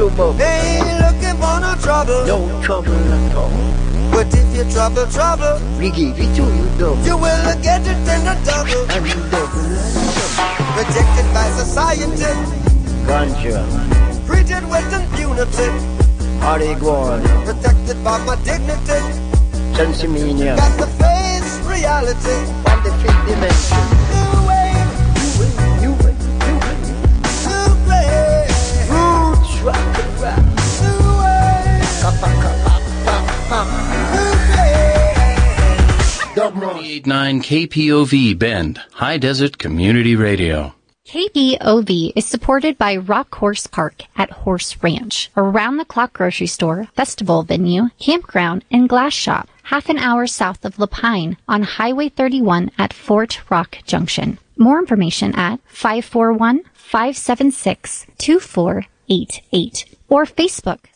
to move. They ain't looking for no trouble. No trouble at all. But if you trouble, trouble, we give it to you double. You will get it in a double. And double. Rejected by society. Ganja. Treated with impunity. Are they? Protected by my dignity. Sensimania. Got to face reality. On the fifth dimension. 989 KPOV Bend, High Desert Community Radio. KPOV is supported by Rock Horse Park at Horse Ranch, around the clock grocery store, festival venue, campground, and glass shop, half an hour south of La Pine on Highway 31 at Fort Rock Junction. More information at 541 576 2488 or Facebook.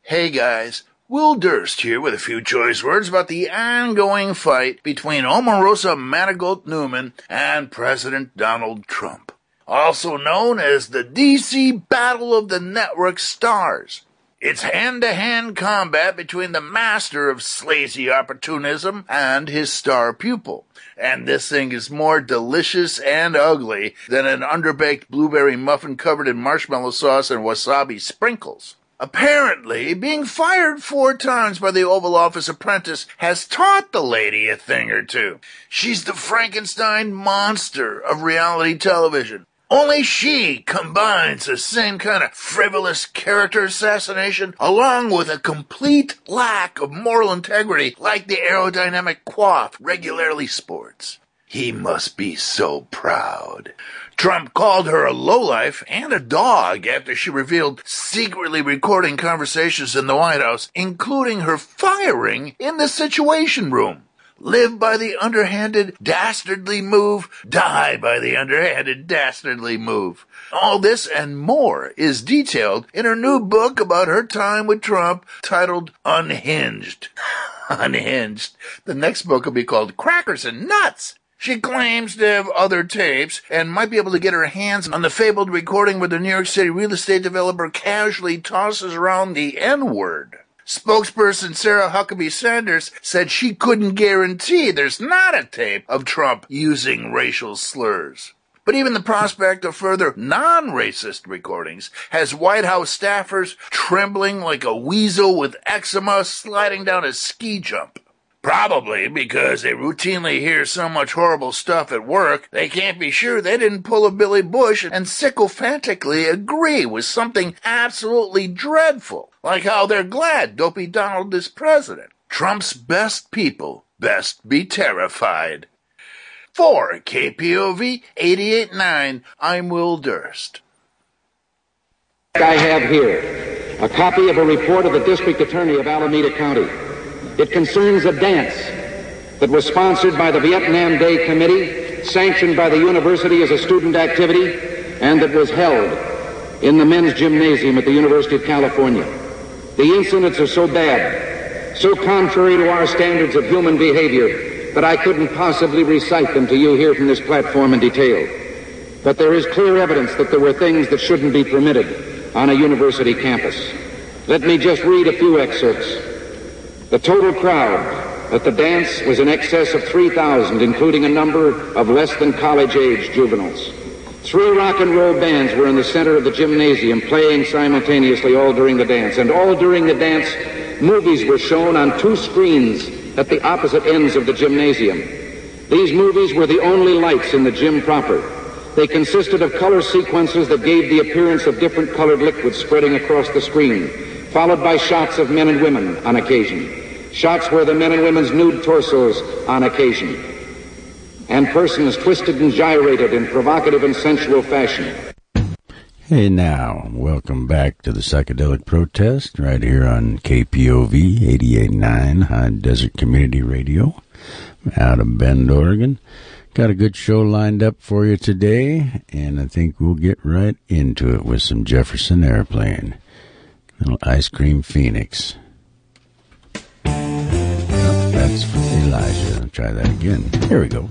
Hey guys, Will Durst here with a few choice words about the ongoing fight between Omarosa Manigault Newman and President Donald Trump, also known as the DC Battle of the Network Stars. It's hand-to-hand combat between the master of slazy opportunism and his star pupil. And this thing is more delicious and ugly than an underbaked blueberry muffin covered in marshmallow sauce and wasabi sprinkles. Apparently, being fired four times by the Oval Office apprentice has taught the lady a thing or two. She's the Frankenstein monster of reality television. Only she combines the same kind of frivolous character assassination along with a complete lack of moral integrity like the aerodynamic quaff regularly sports. He must be so proud. Trump called her a lowlife and a dog after she revealed secretly recording conversations in the White House, including her firing in the Situation Room. Live by the underhanded, dastardly move, die by the underhanded, dastardly move. All this and more is detailed in her new book about her time with Trump titled Unhinged. Unhinged. The next book will be called Crackers and Nuts. She claims to have other tapes and might be able to get her hands on the fabled recording where the New York City real estate developer casually tosses around the N word. Spokesperson Sarah Huckabee Sanders said she couldn't guarantee there's not a tape of Trump using racial slurs. But even the prospect of further non-racist recordings has White House staffers trembling like a weasel with eczema sliding down a ski jump. Probably because they routinely hear so much horrible stuff at work, they can't be sure they didn't pull a Billy Bush and sycophantically agree with something absolutely dreadful, like how they're glad Dopey Donald is president. Trump's best people best be terrified. For KPOV 889, I'm Will Durst. I have here a copy of a report of the District Attorney of Alameda County. It concerns a dance that was sponsored by the Vietnam Day Committee, sanctioned by the university as a student activity, and that was held in the men's gymnasium at the University of California. The incidents are so bad, so contrary to our standards of human behavior, that I couldn't possibly recite them to you here from this platform in detail. But there is clear evidence that there were things that shouldn't be permitted on a university campus. Let me just read a few excerpts. The total crowd at the dance was in excess of 3,000, including a number of less than college age juveniles. Three rock and roll bands were in the center of the gymnasium playing simultaneously all during the dance. And all during the dance, movies were shown on two screens at the opposite ends of the gymnasium. These movies were the only lights in the gym proper. They consisted of color sequences that gave the appearance of different colored liquids spreading across the screen, followed by shots of men and women on occasion shots where the men and women's nude torsos on occasion, and persons twisted and gyrated in provocative and sensual fashion. Hey now, welcome back to the Psychedelic Protest right here on KPOV 88.9 High Desert Community Radio out of Bend, Oregon. Got a good show lined up for you today, and I think we'll get right into it with some Jefferson Airplane. Little Ice Cream Phoenix. Elijah. Try that again. Here we go.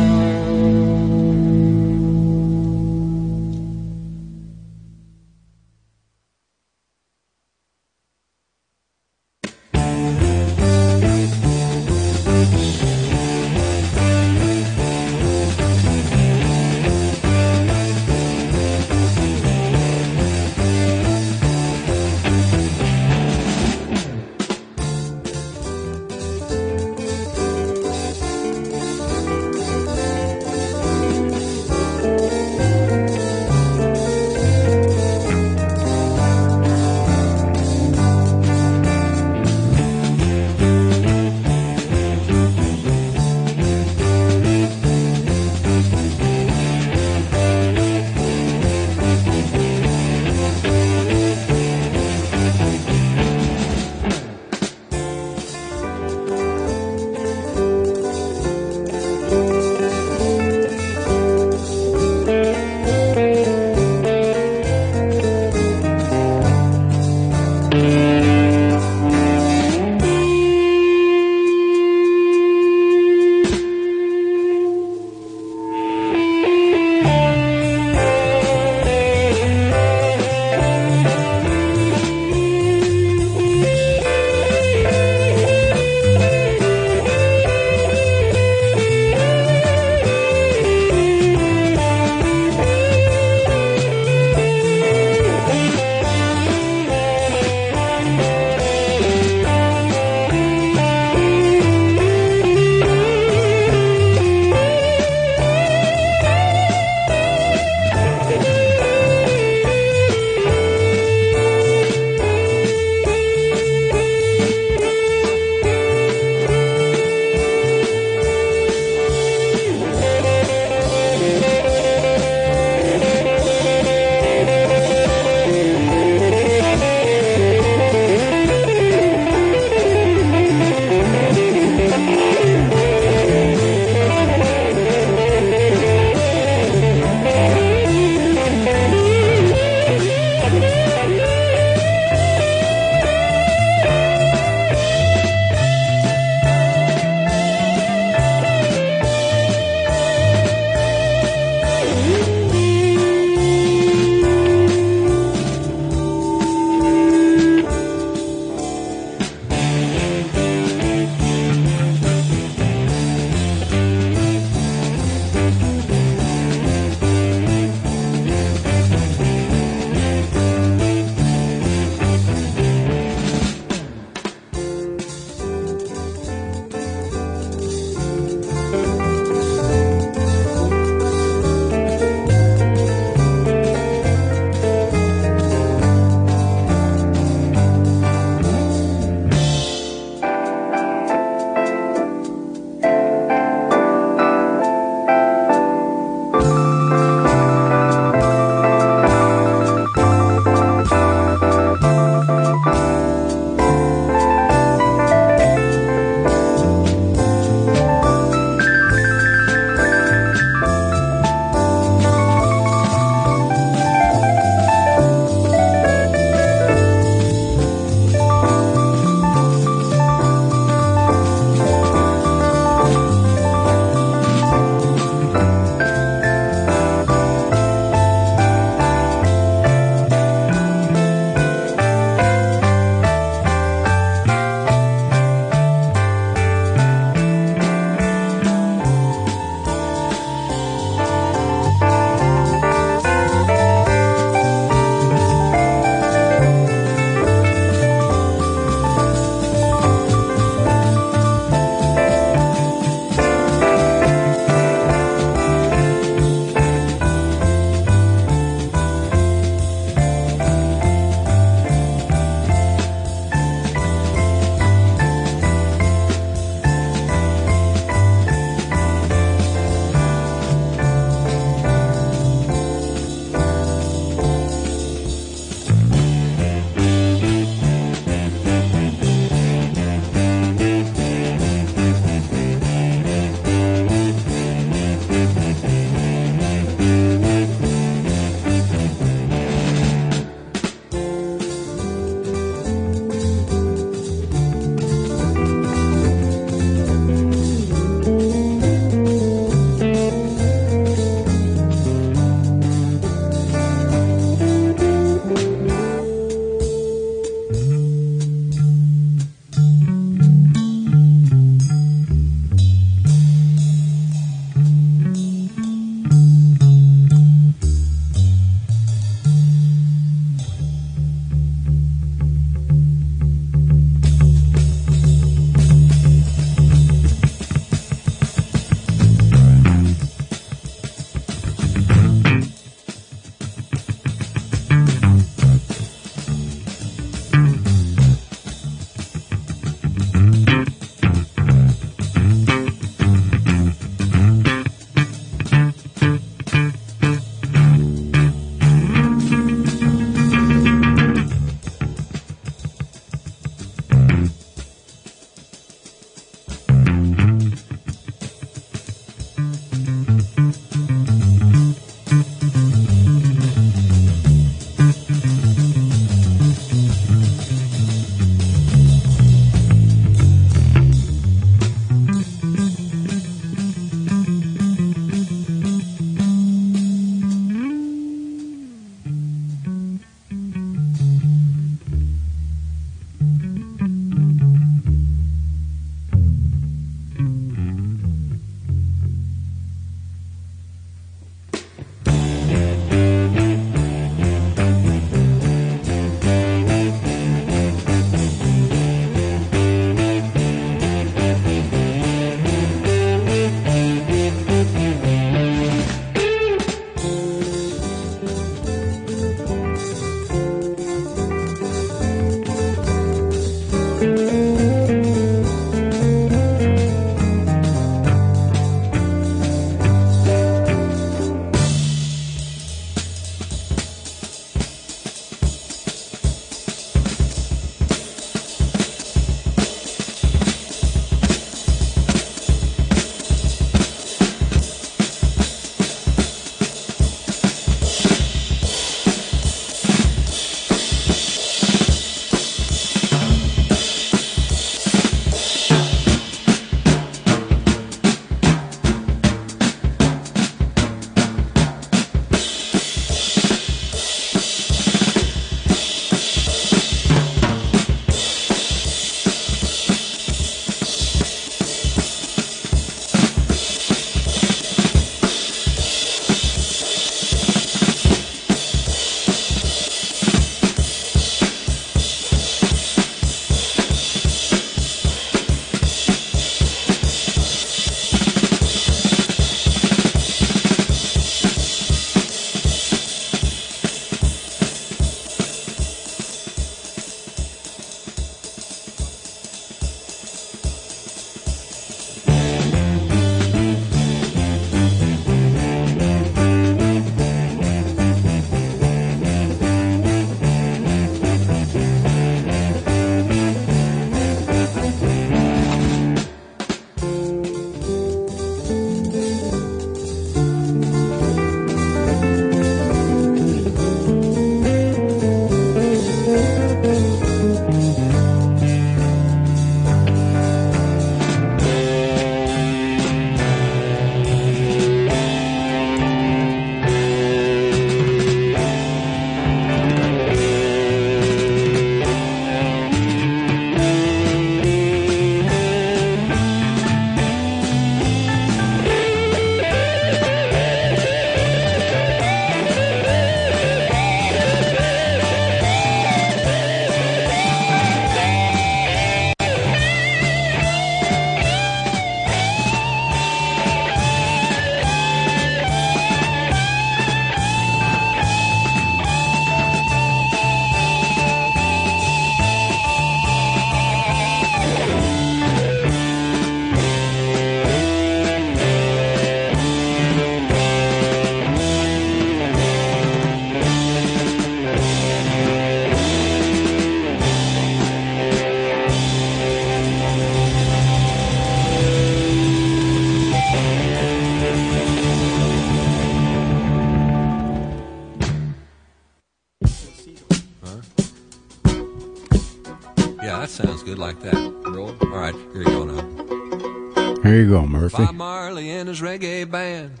Marley reggae band.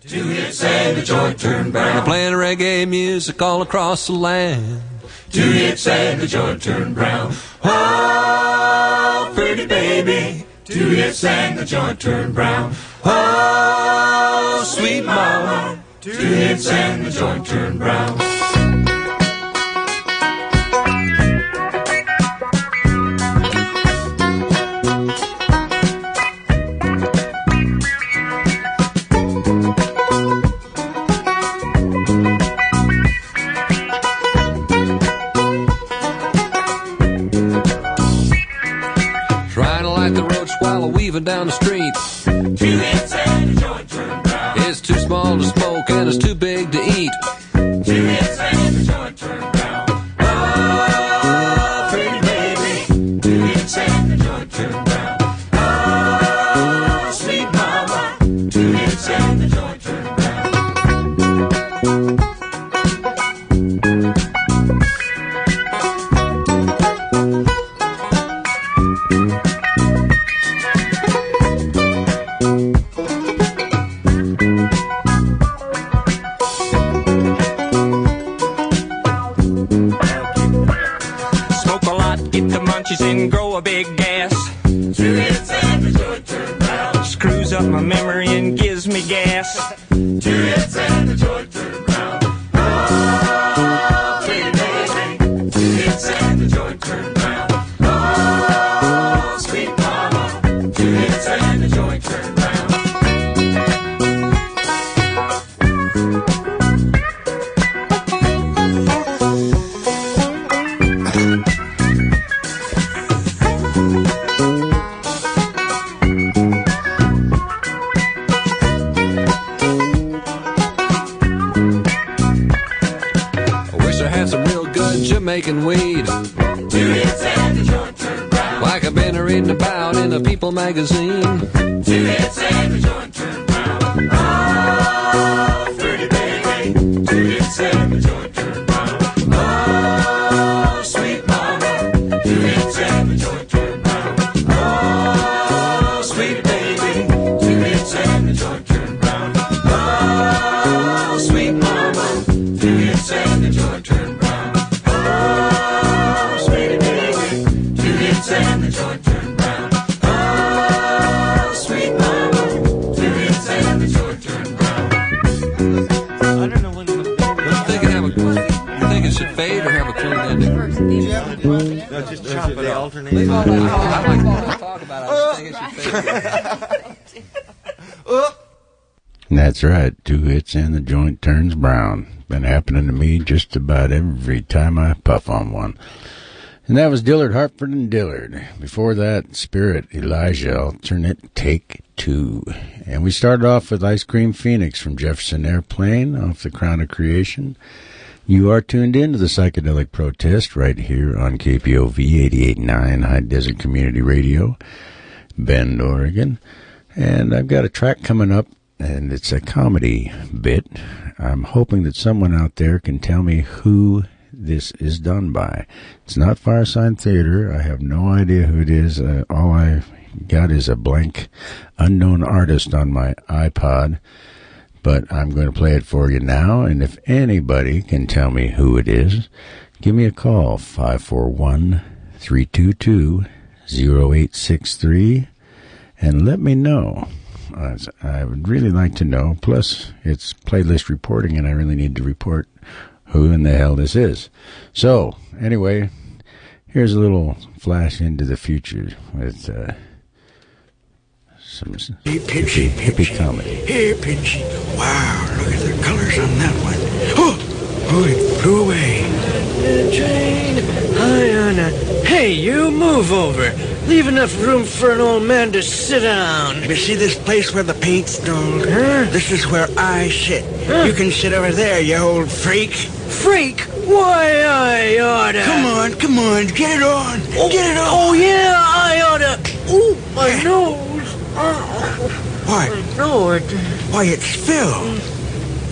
Two hits and the joint turned brown. They're playing reggae music all across the land. Two hits and the joint turned brown. Oh, pretty baby. Two hits and the joint turned brown. Oh, sweet mama. Two hits and the joint turned brown. Right. Two hits and the joint turns brown. Been happening to me just about every time I puff on one. And that was Dillard Hartford and Dillard. Before that, Spirit Elijah alternate take two. And we started off with Ice Cream Phoenix from Jefferson Airplane off the Crown of Creation. You are tuned in to the Psychedelic Protest right here on KPOV 88.9 High Desert Community Radio, Bend, Oregon. And I've got a track coming up, and it's a comedy bit. I'm hoping that someone out there can tell me who this is done by. It's not Firesign Theatre. I have no idea who it is. Uh, all I got is a blank unknown artist on my iPod. But I'm going to play it for you now, and if anybody can tell me who it is, give me a call, 541 322 0863, and let me know. Uh, I would really like to know. Plus, it's playlist reporting, and I really need to report who in the hell this is. So, anyway, here's a little flash into the future with uh, some hippie, hippie comedy. Pinchy. Wow, look at the colors on that one. Oh, oh, it flew away. Hi, Anna. Hey, you move over. Leave enough room for an old man to sit down. You see this place where the paint's dulled? Huh? This is where I sit. Huh? You can sit over there, you old freak. Freak, why I oughta. Come on, come on, get it on. Oh, get it on. Oh, yeah, I oughta. Ooh, my nose. Oh. Why? My nose. Why, it's Phil.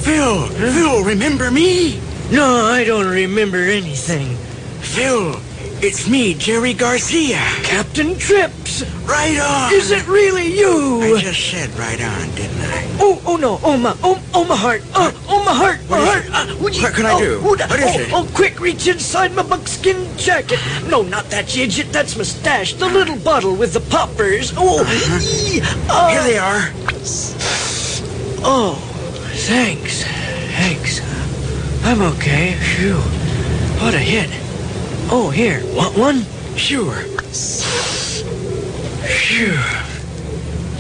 Phil, Phil, remember me? No, I don't remember anything. Phil, it's me, Jerry Garcia. Captain Trips! Right on. Is it really you? I just said right on, didn't I? Oh, oh no, oh my, oh, oh my heart, oh, oh my heart, my What heart. Uh, would you- What can I oh, do? oh, What is oh, it? Oh, quick, reach inside my buckskin jacket. No, not that, you idiot, that's my stash. The little bottle with the poppers. Oh, ee, oh. Here they are. Oh, thanks, thanks. I'm okay. Phew, what a hit. Oh, here, want one? Sure. Phew.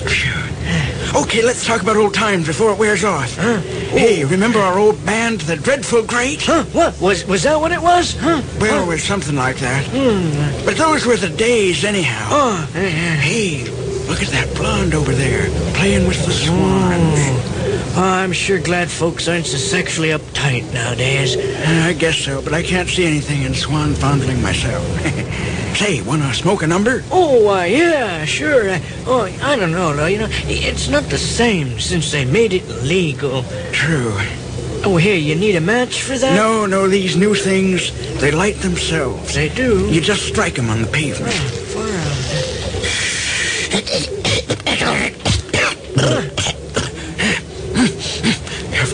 Phew. Okay, let's talk about old times before it wears off. Hey, remember our old band, the Dreadful Great? Huh? What was was that? What it was? Huh? Well, it was something like that. Hmm. But those were the days, anyhow. Oh. Hey, look at that blonde over there, playing with the swans. Oh, I'm sure glad folks aren't so sexually uptight nowadays. Uh, I guess so, but I can't see anything in swan fondling myself. Say, wanna smoke a number? Oh, uh, yeah, sure. Uh, oh, I don't know, though. You know, it's not the same since they made it legal. True. Oh, here, you need a match for that? No, no, these new things, they light themselves. They do. You just strike them on the pavement. Far out.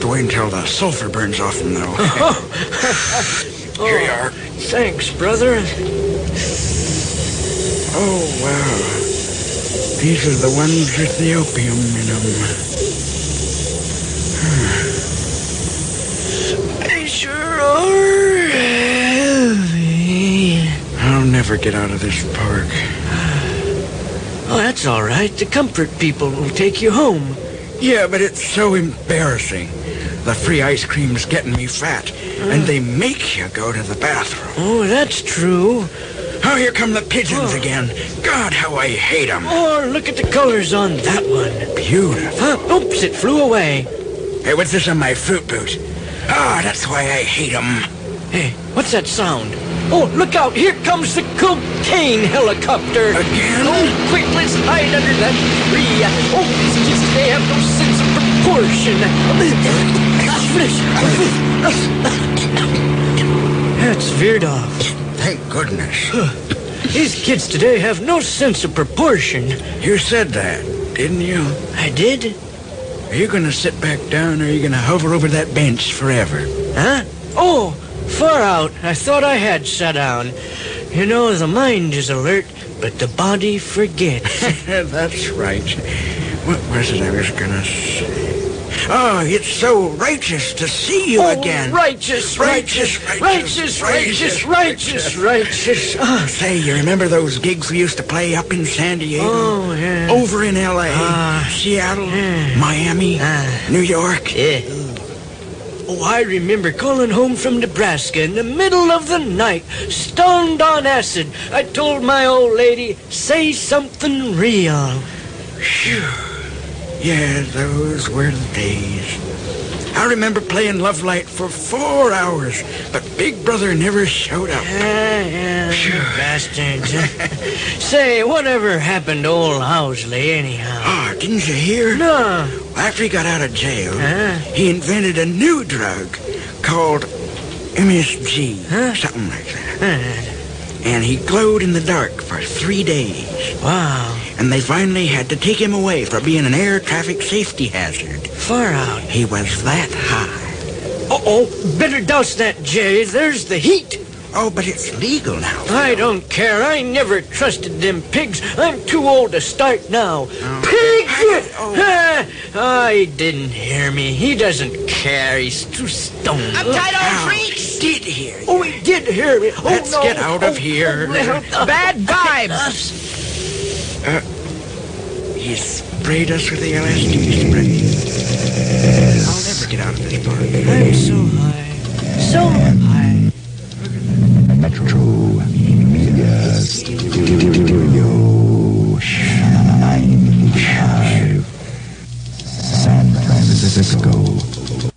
You to wait until the sulfur burns off them, though. Here you are. Thanks, brother. Oh, wow. These are the ones with the opium in them. They sure are heavy. I'll never get out of this park. Oh, that's all right. The comfort people will take you home. Yeah, but it's so embarrassing. The free ice cream's getting me fat, and they make you go to the bathroom. Oh, that's true. Oh, here come the pigeons again. God, how I hate them. Oh, look at the colors on that one. Beautiful. Huh? Oops, it flew away. Hey, what's this on my fruit boot? Ah, that's why I hate them. Hey, what's that sound? Oh, look out! Here comes the cocaine helicopter! Again? Oh, quick, let's hide under that tree! Oh, these kids, they have no sense of proportion! That's off. Thank goodness. These kids today have no sense of proportion. You said that, didn't you? I did? Are you gonna sit back down, or are you gonna hover over that bench forever? Huh? Oh, far out. I thought I had sat down. You know, the mind is alert, but the body forgets. That's right. What was it I was gonna say? Oh, it's so righteous to see you Oh, again. Righteous, righteous, righteous, righteous, righteous, righteous. Ah, Say, you remember those gigs we used to play up in San Diego? Oh, yeah. Over in L.A., Ah. Seattle, Yeah. Miami, Ah. New York. Yeah. Oh, I remember calling home from Nebraska in the middle of the night, stoned on acid. I told my old lady, say something real. Phew. Yeah, those were the days. I remember playing Love Light for four hours, but Big Brother never showed up. Yeah, yeah, bastards. Say, whatever happened to old Owsley, anyhow? Ah, didn't you hear? No. After he got out of jail, Huh? he invented a new drug called MSG, Huh? something like that. And he glowed in the dark for three days. Wow. And they finally had to take him away for being an air traffic safety hazard. Far out. He was that high. Uh-oh. Better douse that, Jay. There's the heat. Oh, but it's legal now. I don't care. I never trusted them pigs. I'm too old to start now. Pigs! Oh. Ah, oh, he didn't hear me. He doesn't care. He's too stoned. Uptight old Now, freaks! he did hear you. Oh, he did hear me. Oh, Let's no. get out of Oh, here. oh, oh, Bad vibes! He sprayed us with the LSD spray. I'll never get out of this park. I'm so high. So high. Metro Media Studio 95 San Francisco.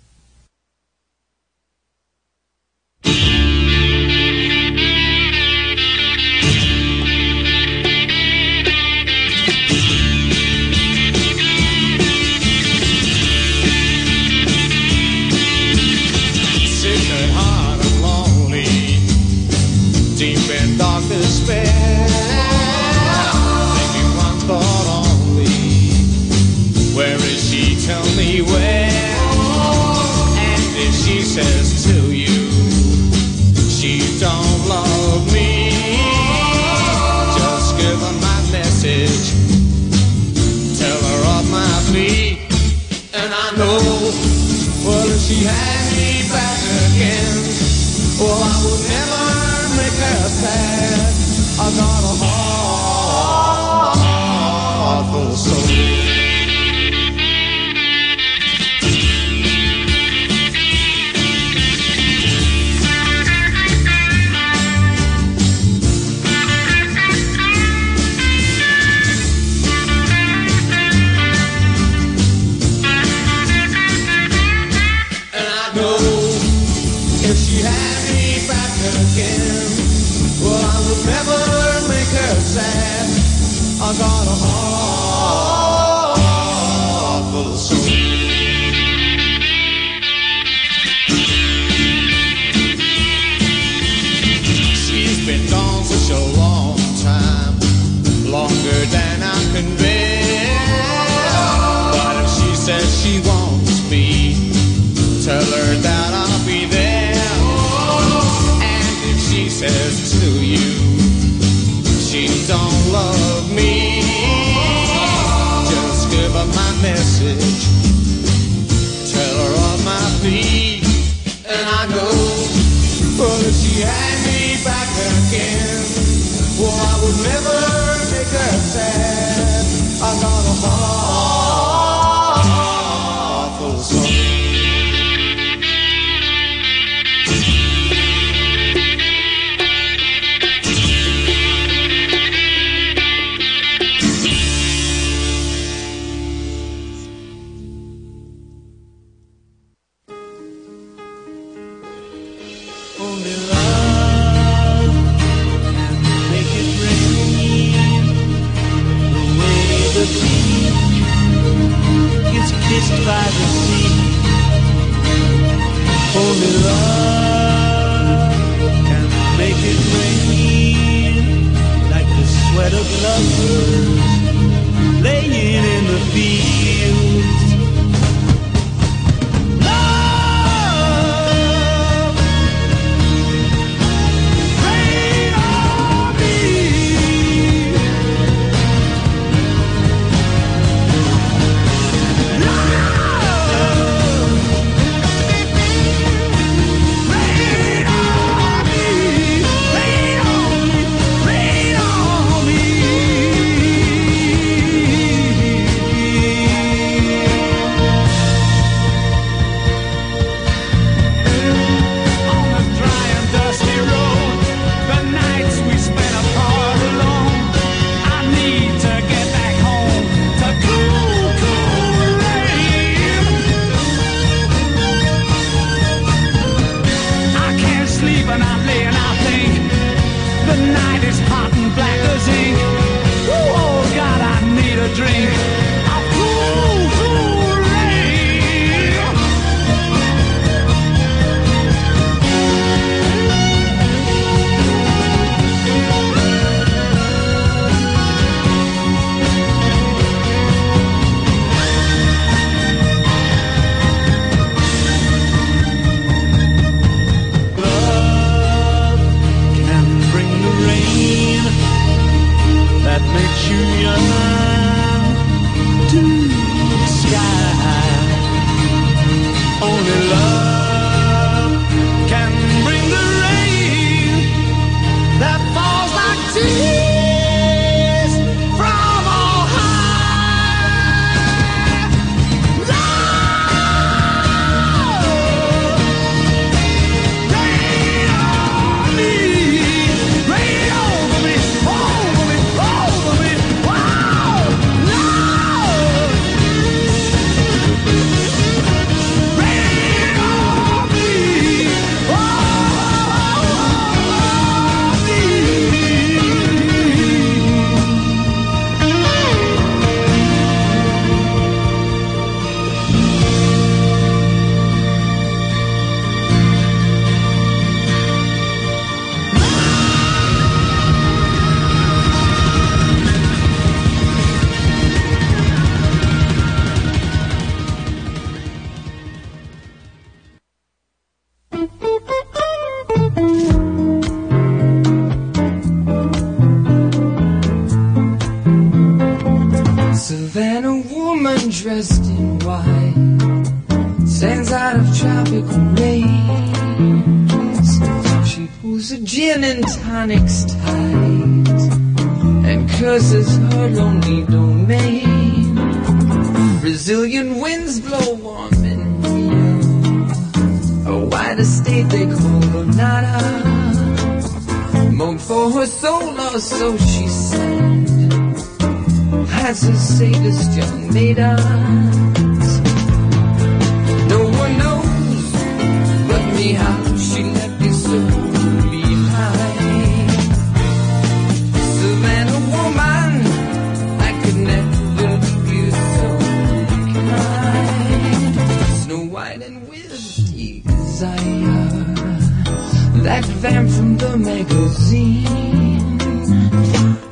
magazine,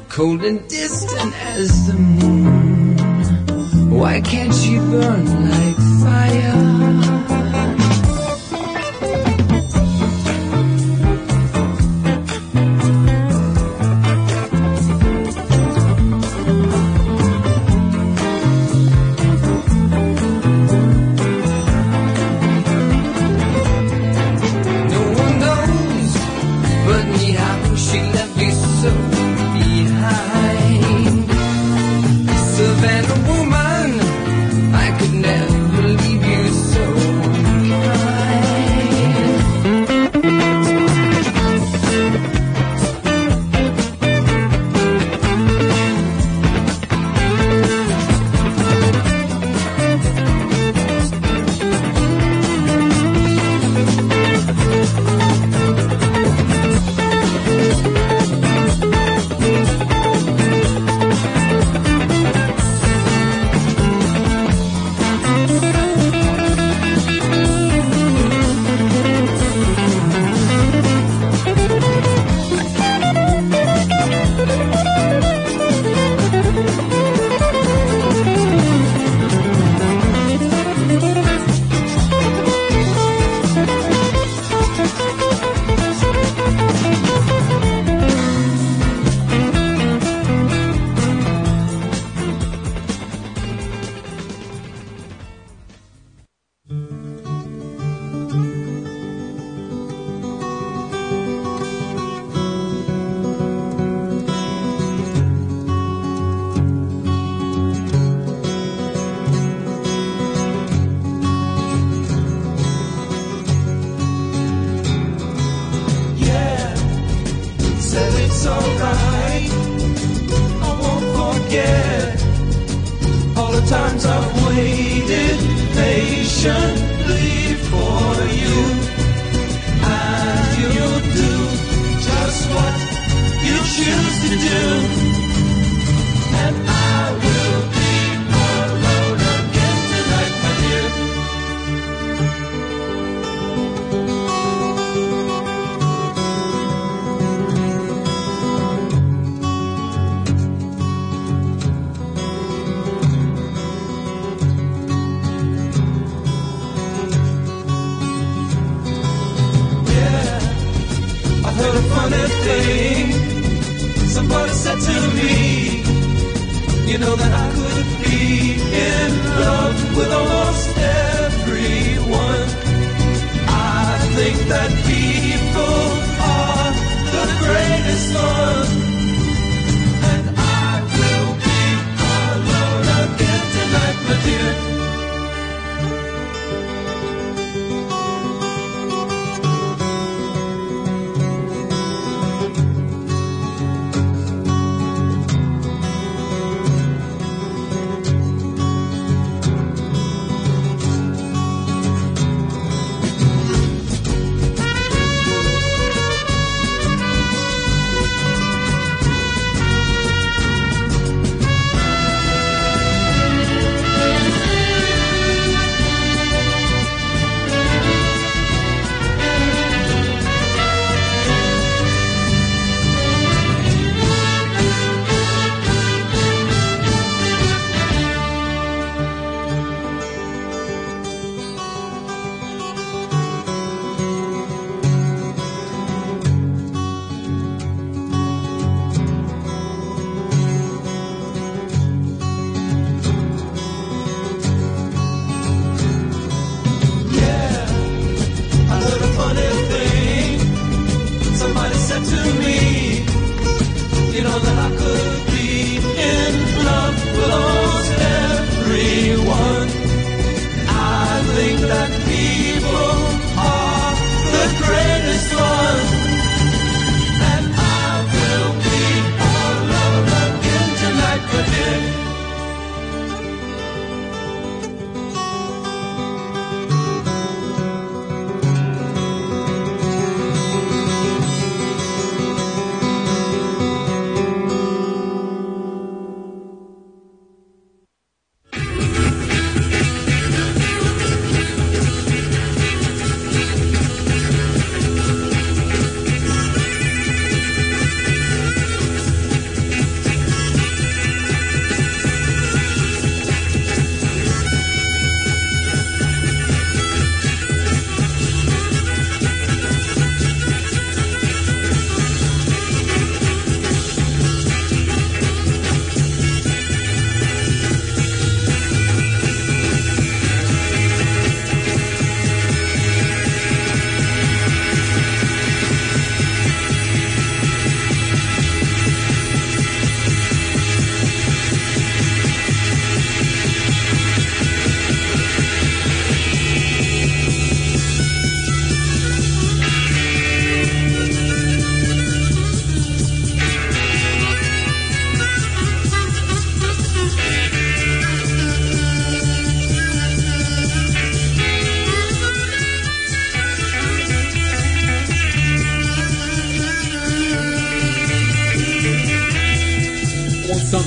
cold and distant as the moon. Why can't she burn like?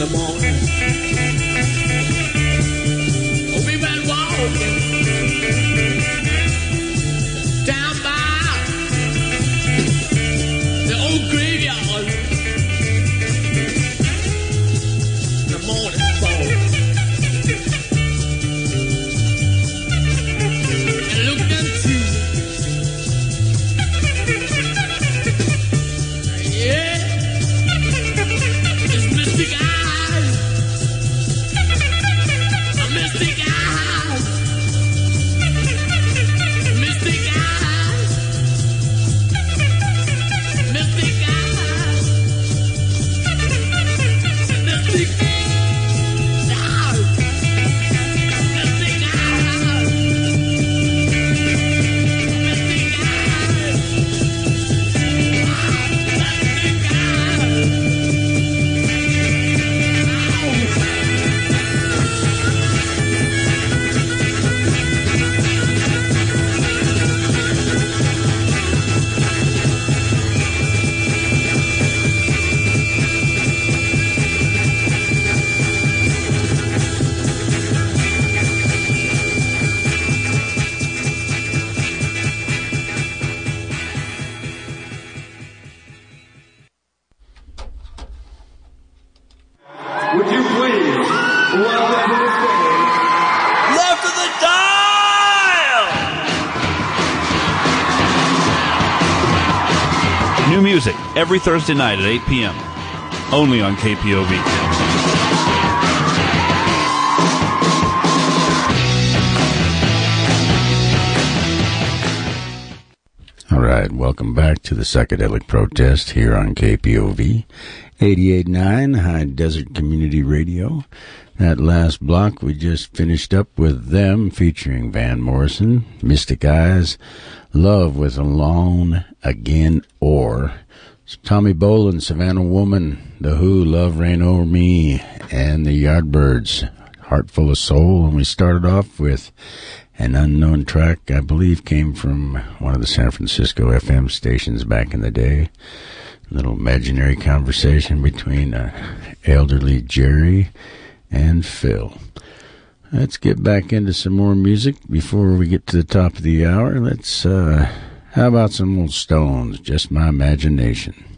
Sunday morning. Every Thursday night at 8 p.m. Only on KPOV. All right, welcome back to the Psychedelic Protest here on KPOV 88.9 High Desert Community Radio. That last block we just finished up with them featuring Van Morrison, Mystic Eyes, Love with Alone Again or Tommy Bolin, Savannah Woman, The Who, Love Reign Over Me, and the Yardbirds, Heart Full of Soul. And we started off with an unknown track, I believe, came from one of the San Francisco FM stations back in the day. A little imaginary conversation between uh, elderly Jerry and Phil. Let's get back into some more music before we get to the top of the hour. Let's, uh, how about some old Stones? Just my imagination.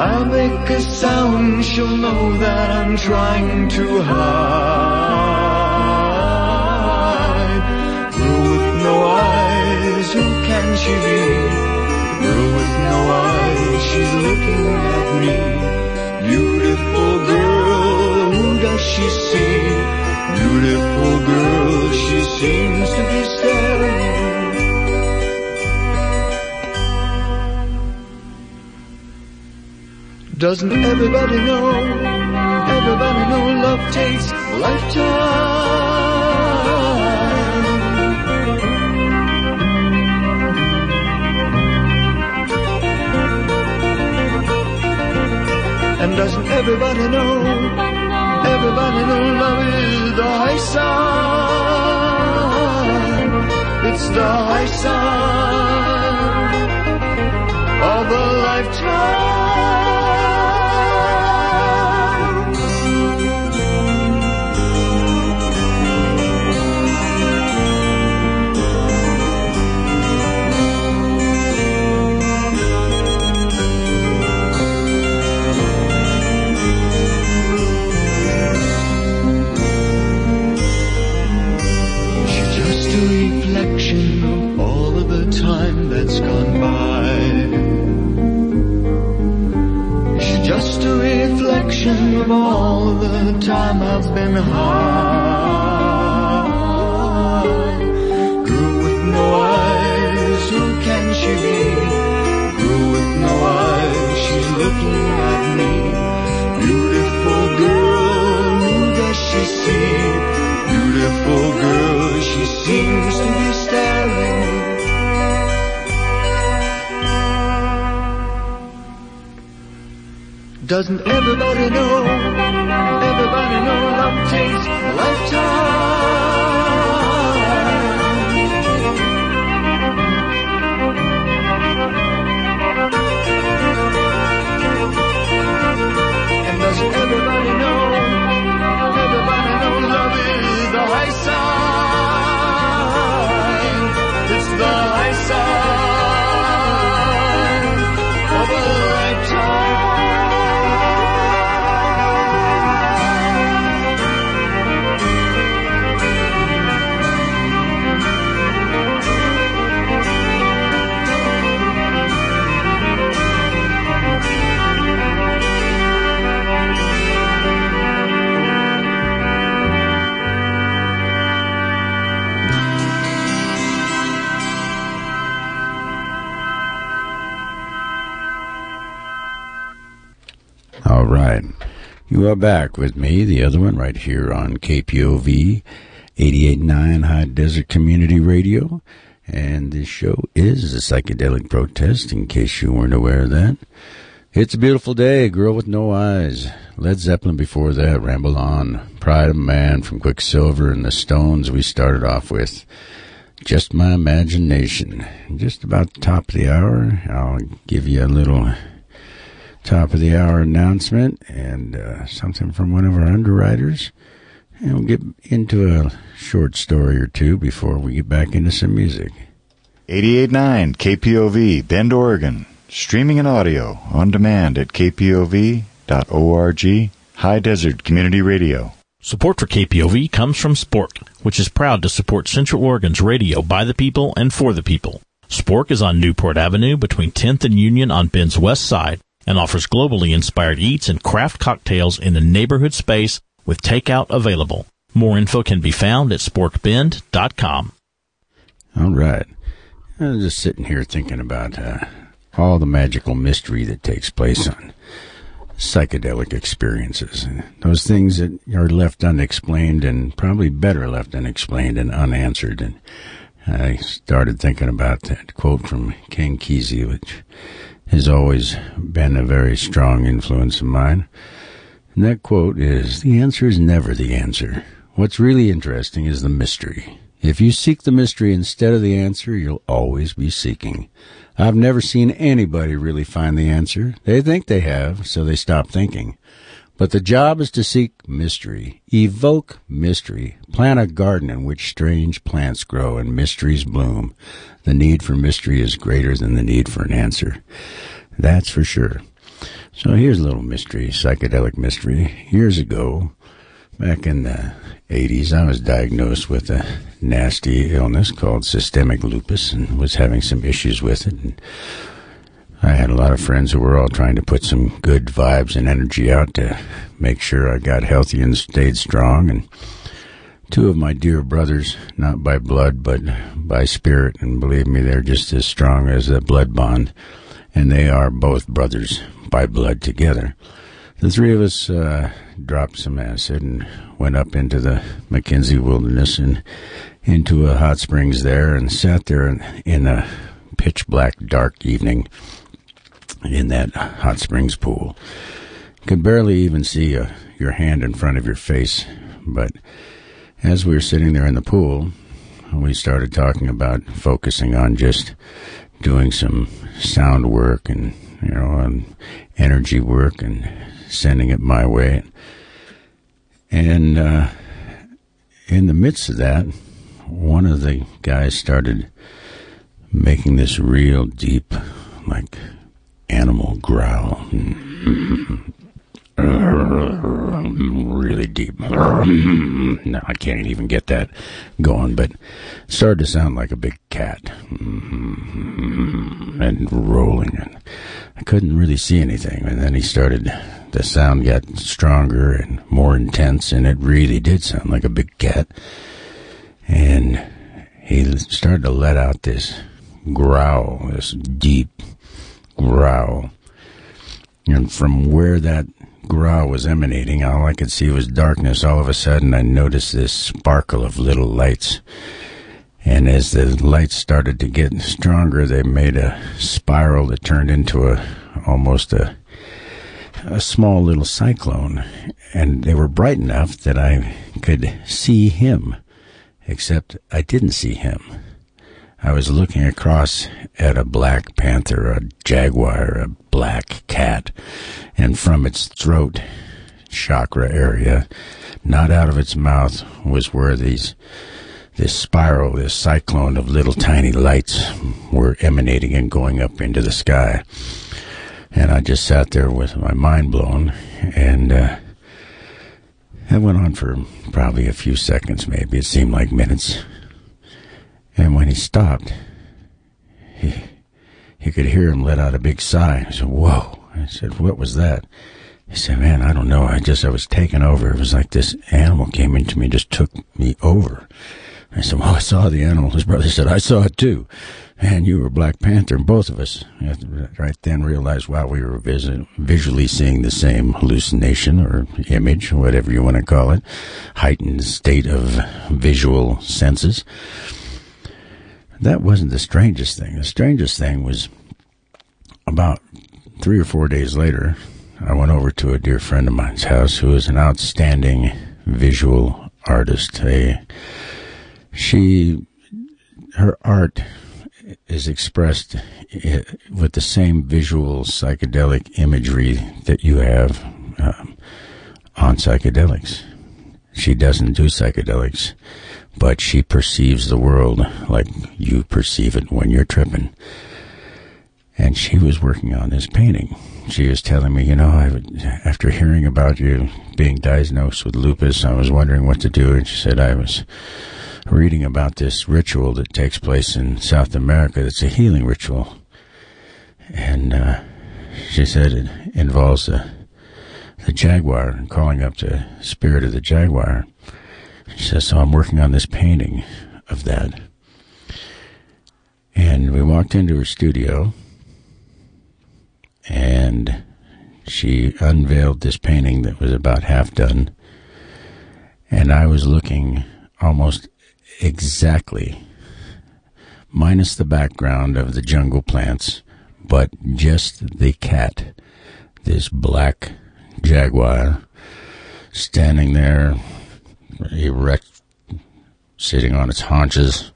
I make a sound, she'll know that I'm trying to hide. Girl with no eyes, who can she be? Girl with no eyes, she's looking at me. Beautiful girl, who does she see? Beautiful girl, she seems to be staring. Doesn't everybody know? Everybody know love takes a lifetime. And doesn't everybody know? Everybody know love is the high side. It's the high side of a lifetime. Of all the time I've been high. Girl with no eyes, who can she be? Girl with no eyes, she's looking at me. Beautiful girl, who does she see? Beautiful girl, she seems to Doesn't everybody know? Everybody know love takes a lifetime. And doesn't everybody know? Everybody know love is the high side. You are back with me, the other one, right here on KPOV 889 High Desert Community Radio. And this show is a psychedelic protest, in case you weren't aware of that. It's a beautiful day, Girl with No Eyes. Led Zeppelin before that, Ramble On. Pride of Man from Quicksilver and the Stones we started off with. Just My Imagination. Just about the top of the hour, I'll give you a little top of the hour announcement and uh, something from one of our underwriters. And we'll get into a short story or two before we get back into some music. 889 KPOV, Bend, Oregon. Streaming and audio on demand at kpov.org. High Desert Community Radio. Support for KPOV comes from Spork, which is proud to support Central Oregon's radio by the people and for the people. Spork is on Newport Avenue between 10th and Union on Bend's west side and offers globally inspired eats and craft cocktails in a neighborhood space with takeout available. More info can be found at sporkbend.com. All right. I'm just sitting here thinking about uh, all the magical mystery that takes place on psychedelic experiences. Those things that are left unexplained and probably better left unexplained and unanswered. And I started thinking about that quote from Ken Kesey, which has always been a very strong influence of mine. And that quote is The answer is never the answer. What's really interesting is the mystery. If you seek the mystery instead of the answer, you'll always be seeking. I've never seen anybody really find the answer. They think they have, so they stop thinking. But the job is to seek mystery, evoke mystery, plant a garden in which strange plants grow and mysteries bloom. The need for mystery is greater than the need for an answer. That's for sure. So here's a little mystery, psychedelic mystery. Years ago, back in the 80s, I was diagnosed with a nasty illness called systemic lupus and was having some issues with it. And I had a lot of friends who were all trying to put some good vibes and energy out to make sure I got healthy and stayed strong. And two of my dear brothers, not by blood, but by spirit, and believe me, they're just as strong as a blood bond. And they are both brothers, by blood together. The three of us uh, dropped some acid and went up into the McKenzie Wilderness and into a hot springs there and sat there in, in a pitch black dark evening in that hot springs pool. Could barely even see uh, your hand in front of your face, but as we were sitting there in the pool, we started talking about focusing on just doing some sound work and you know and energy work and sending it my way. And uh, in the midst of that, one of the guys started making this real deep, like animal growl. Really deep. No, I can't even get that going, but it started to sound like a big cat. And rolling. And I couldn't really see anything. And then he started, the sound got stronger and more intense, and it really did sound like a big cat. And he started to let out this growl, this deep growl. And from where that growl was emanating, all I could see was darkness. All of a sudden, I noticed this sparkle of little lights. And as the lights started to get stronger, they made a spiral that turned into a almost a a small little cyclone. And they were bright enough that I could see him, except I didn't see him. I was looking across at a black panther, a jaguar, a black cat, and from its throat chakra area, not out of its mouth, was where these this spiral, this cyclone of little tiny lights were emanating and going up into the sky. And I just sat there with my mind blown, and uh, that went on for probably a few seconds, maybe. It seemed like minutes. And when he stopped, he, he could hear him let out a big sigh. I said, Whoa. I said, What was that? He said, Man, I don't know. I just, I was taken over. It was like this animal came into me, just took me over. I said, Well, I saw the animal. His brother said, I saw it too. And you were Black Panther, and both of us. Right then realized, wow, we were vis- visually seeing the same hallucination or image, whatever you want to call it, heightened state of visual senses. That wasn't the strangest thing. The strangest thing was about three or four days later, I went over to a dear friend of mine's house who is an outstanding visual artist. A, she, her art is expressed with the same visual psychedelic imagery that you have um, on psychedelics. She doesn't do psychedelics, but she perceives the world like you perceive it when you're tripping. And she was working on this painting. She was telling me, you know, I after hearing about you being diagnosed with lupus, I was wondering what to do. And she said, I was reading about this ritual that takes place in South America that's a healing ritual. And uh, she said it involves the, the jaguar and calling up the spirit of the jaguar. She says, So I'm working on this painting of that. And we walked into her studio, and she unveiled this painting that was about half done. And I was looking almost exactly, minus the background of the jungle plants, but just the cat, this black jaguar, standing there, erect, sitting on its haunches,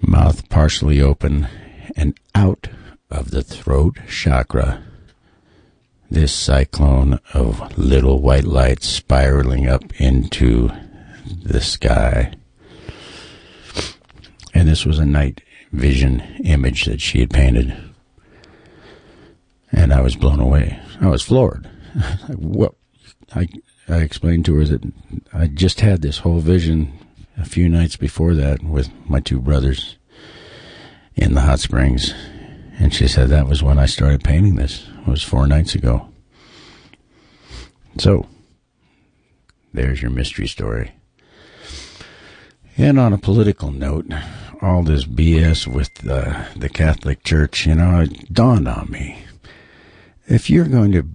mouth partially open, and out of the throat chakra, this cyclone of little white lights spiraling up into the sky. And this was a night vision image that she had painted. And I was blown away. I was floored. what? I, I explained to her that I just had this whole vision a few nights before that with my two brothers in the hot springs. And she said that was when I started painting this. It was four nights ago. So, there's your mystery story. And on a political note, all this BS with uh, the Catholic Church, you know, it dawned on me if you're going to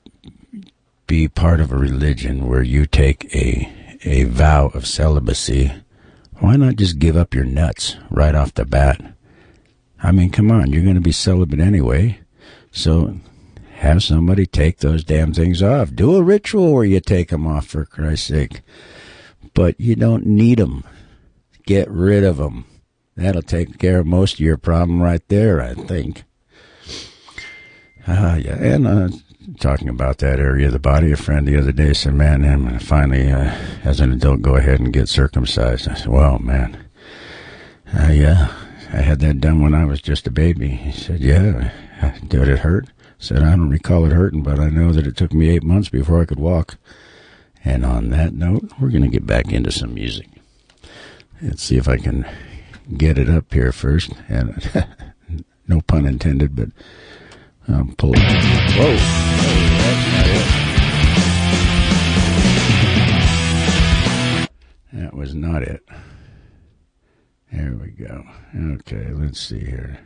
be part of a religion where you take a a vow of celibacy, why not just give up your nuts right off the bat? I mean, come on, you're going to be celibate anyway, so have somebody take those damn things off. Do a ritual where you take them off for Christ's sake. But you don't need them. Get rid of them. That'll take care of most of your problem right there, I think. Ah, yeah, and uh, talking about that area of the body, a friend the other day said, "Man, I'm finally, uh, as an adult, go ahead and get circumcised." I said, "Well, man, uh, yeah, I had that done when I was just a baby." He said, "Yeah, did it hurt?" I said, "I don't recall it hurting, but I know that it took me eight months before I could walk." And on that note, we're gonna get back into some music. Let's see if I can get it up here first, and no pun intended, but. Um, pull it. That was not it. There we go. Okay, let's see here.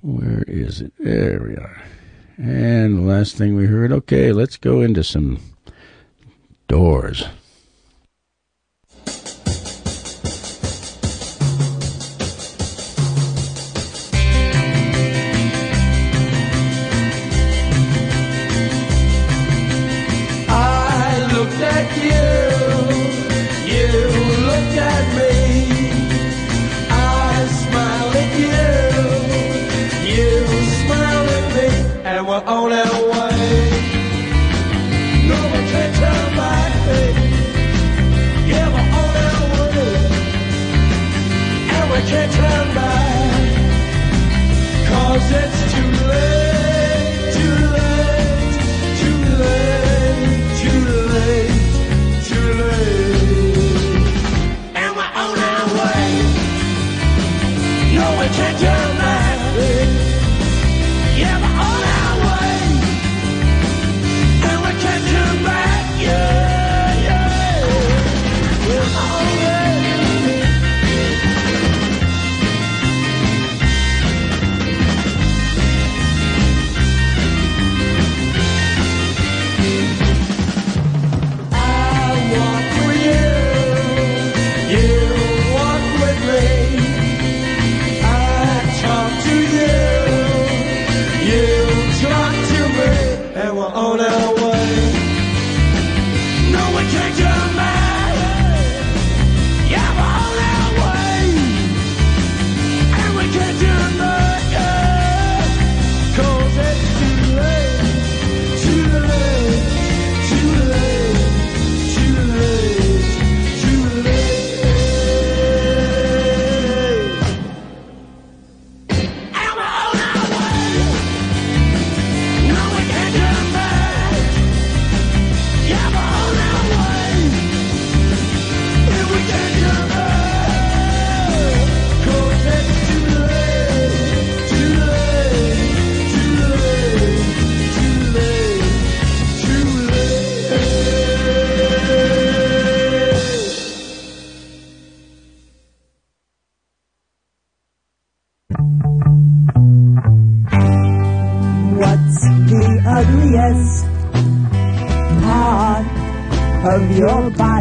Where is it? There we are. And the last thing we heard, okay, let's go into some doors.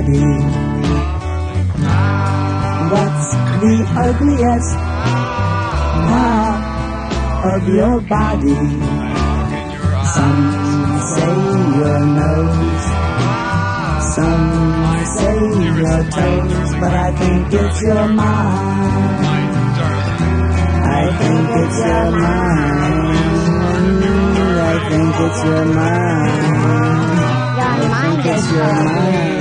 Body? What's the ugliest part of your body? Some say your nose, some say your toes, but I think it's your mind. I think it's your mind. I think it's your mind. I think it's your mind.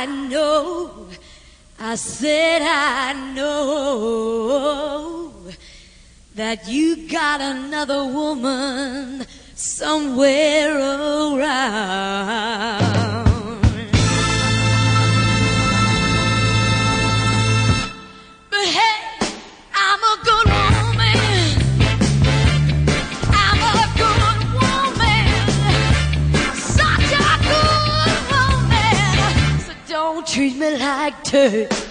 I know, I said I know that you got another woman somewhere around. But hey, treat me like dirt.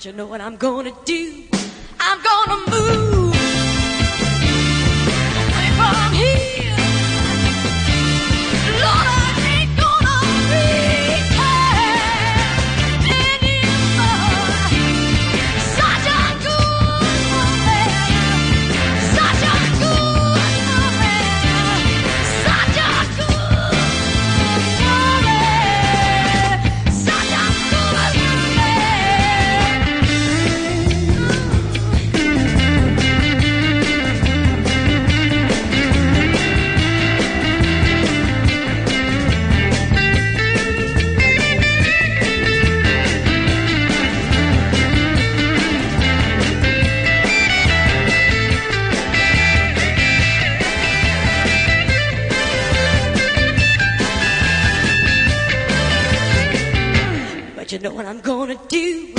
But you know what I'm gonna do? Know what I'm gonna do?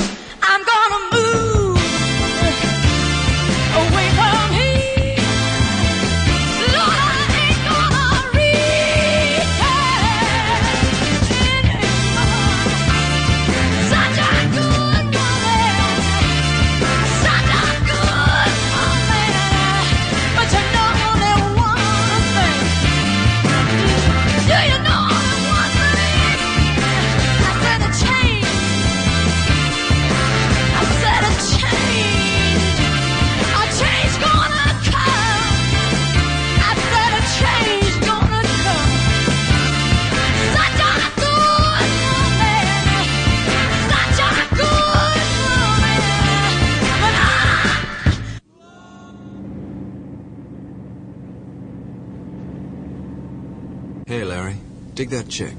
Dig that chick.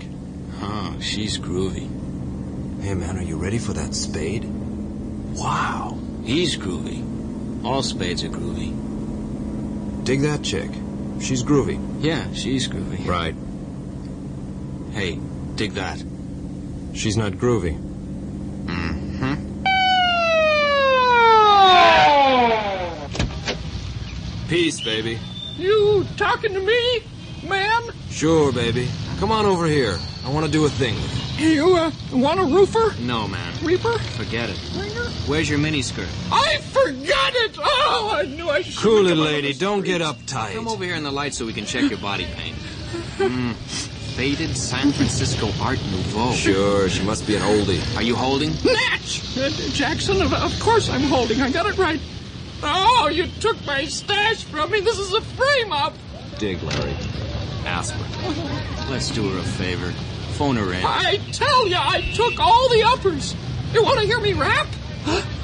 Oh, she's groovy. Hey, man, are you ready for that spade? Wow. He's groovy. All spades are groovy. Dig that chick. She's groovy. Yeah, she's groovy. Right. Hey, dig that. She's not groovy. Mhm. Peace, baby. You talking to me, man? Sure, baby. Come on over here. I want to do a thing with you. You uh, want a roofer? No, man. Reaper? Forget it. Ringer? Where's your miniskirt? I forgot it! Oh, I knew I should. Cool it, lady. Don't get uptight. Come over here in the light so we can check your body paint. Mm, faded San Francisco Art Nouveau. Sure, she must be an oldie. Are you holding? Natch! Uh, Jackson, of, of course I'm holding. I got it right. Oh, you took my stash from me. This is a frame up. Dig, Larry. Aspirin. Let's do her a favor. Phone her in. I tell ya, I took all the uppers. You want to hear me rap?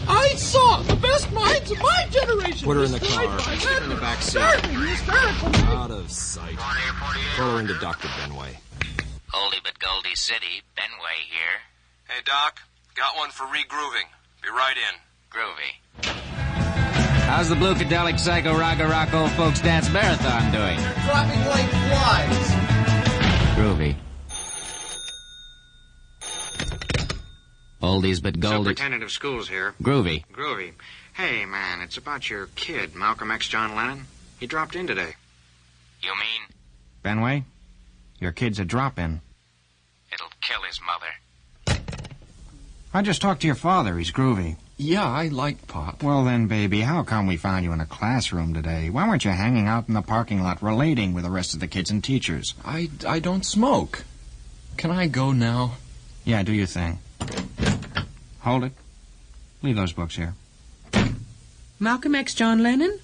I saw the best minds of my generation. Put her in the car. by Put her in the that back seat. Out of sight. Throw her into Dr. Benway. Oldie but Goldie City, Benway here. Hey, Doc. Got one for regrooving. Be right in. Groovy. How's the Bluecadelic Psycho Raga Rock Old Folks Dance Marathon doing? Dropping like flies. Groovy. Oldies but goldies. Superintendent of schools here. Groovy. Groovy. Hey, man, it's about your kid, Malcolm X. John Lennon. He dropped in today. You mean Benway, your kid's a drop-in. it'll kill his mother? I just talked to your father. He's groovy. Yeah, I like Pop. Well then, baby, how come we found you in a classroom today? Why weren't you hanging out in the parking lot relating with the rest of the kids and teachers? I, I don't smoke. Can I go now? Yeah, do your thing. Hold it. Leave those books here. Malcolm X John Lennon?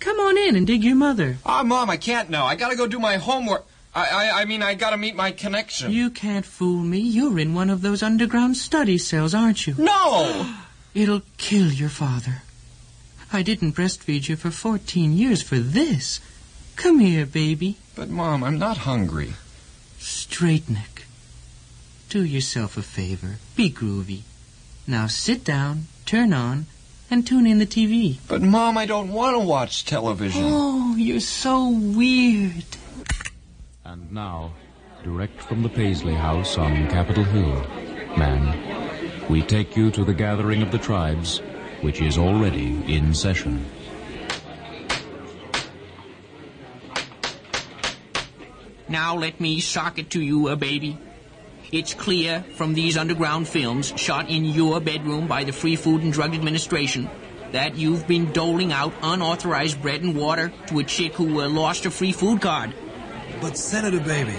Come on in and dig your mother. Ah, Mom, I can't now. I gotta go do my homework. I, I, I mean, I gotta meet my connection. You can't fool me. You're in one of those underground study cells, aren't you? No! It'll kill your father. I didn't breastfeed you for 14 years for this. Come here, baby. But, Mom, I'm not hungry. Straightneck. Do yourself a favor. Be groovy. Now sit down, turn on, and tune in the TV. But, Mom, I don't want to watch television. Oh, you're so weird. And now, direct from the Paisley House on Capitol Hill, man, we take you to the gathering of the tribes, which is already in session. Now let me sock it to you, uh, baby. It's clear from these underground films shot in your bedroom by the Free Food and Drug Administration that you've been doling out unauthorized bread and water to a chick who uh, lost her free food card. But Senator Baby,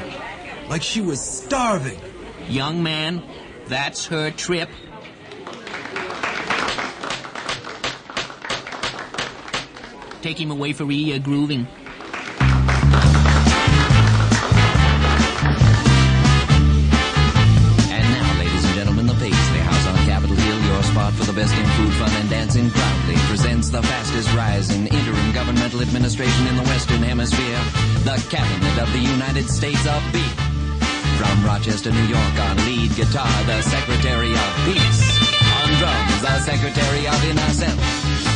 like she was starving. Young man, that's her trip. Take him away for uh, grooving. And now, ladies and gentlemen, the Paisley House on Capitol Hill, your spot for the best in food, fun, and dancing, proudly presents the fastest rising interim governmental administration in the Western Hemisphere, the Cabinet of the United States of Beef. From Rochester, New York, on lead guitar, the Secretary of Peace. On drums, the Secretary of Innocence.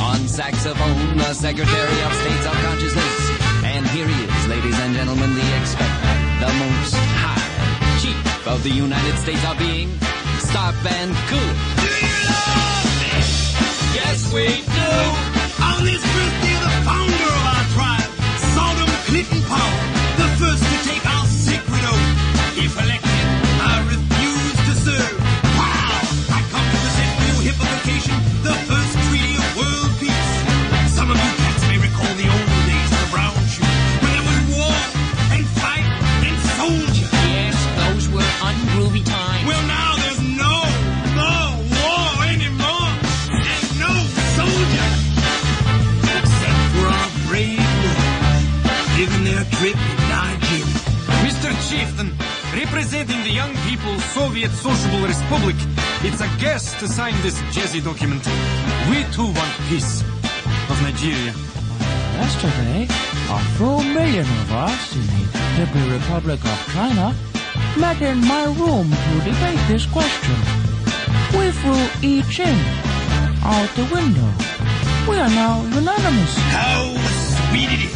On saxophone, the Secretary of States of Consciousness. And here he is, ladies and gentlemen, the expected, the most high chief of the United States of Being, Stark Van Cool. Yes, we do. This jazzy document. We too want peace of Nigeria. Yesterday, a full million of us in the People's Republic of China met in my room to debate this question. We threw each in, out the window. We are now unanimous. How sweet it is.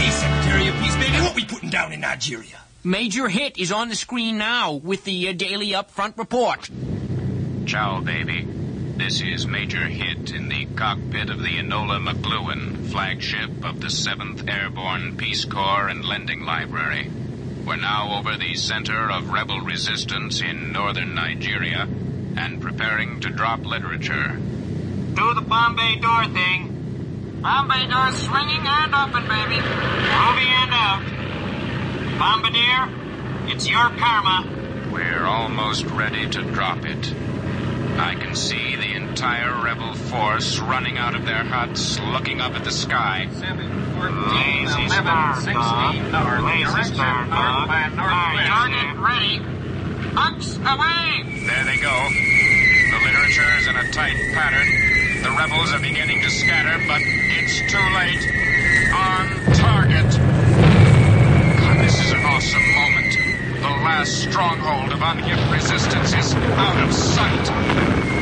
Hey, Secretary of Peace, baby, what we putting down in Nigeria? Major Hit is on the screen now with the uh, daily upfront report. Ciao, baby. This is Major Hit in the cockpit of the Enola McLuhan, flagship of the 7th Airborne Peace Corps and Lending Library. We're now over the center of rebel resistance in northern Nigeria and preparing to drop literature. Do the Bombay door thing. Bombay door swinging and open, baby. Groovy and out. Bombardier, it's your karma. We're almost ready to drop it. I can see the entire rebel force running out of their huts, looking up at the sky. 7, 14, Lazy star, dog. Lazy star, dog. Target ready. Bucks away. There they go. The literature's in a tight pattern. The rebels are beginning to scatter, but it's too late. On target. Last stronghold of unhip resistance is out of sight.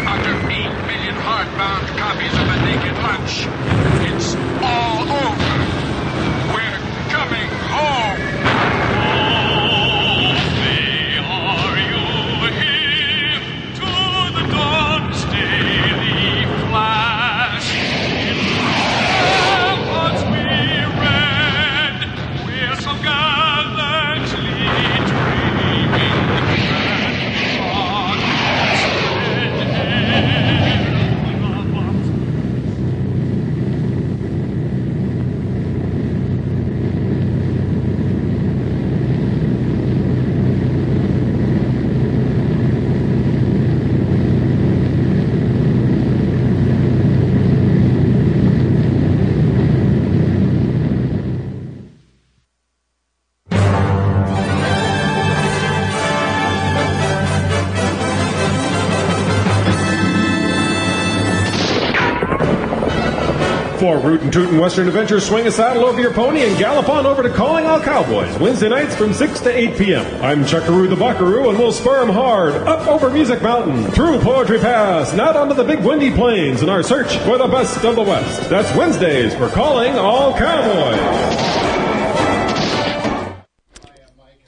Under 8 million hardbound copies of A Naked Lunch. It's all over. We're coming home. For Rootin' Tootin' Western Adventure, swing a saddle over your pony and gallop on over to Calling All Cowboys, Wednesday nights from 6 to 8 p.m. I'm Chuckaroo the Buckaroo, and we'll spur 'em hard up over Music Mountain, through Poetry Pass, and out onto the big windy plains in our search for the best of the West. That's Wednesdays for Calling All Cowboys.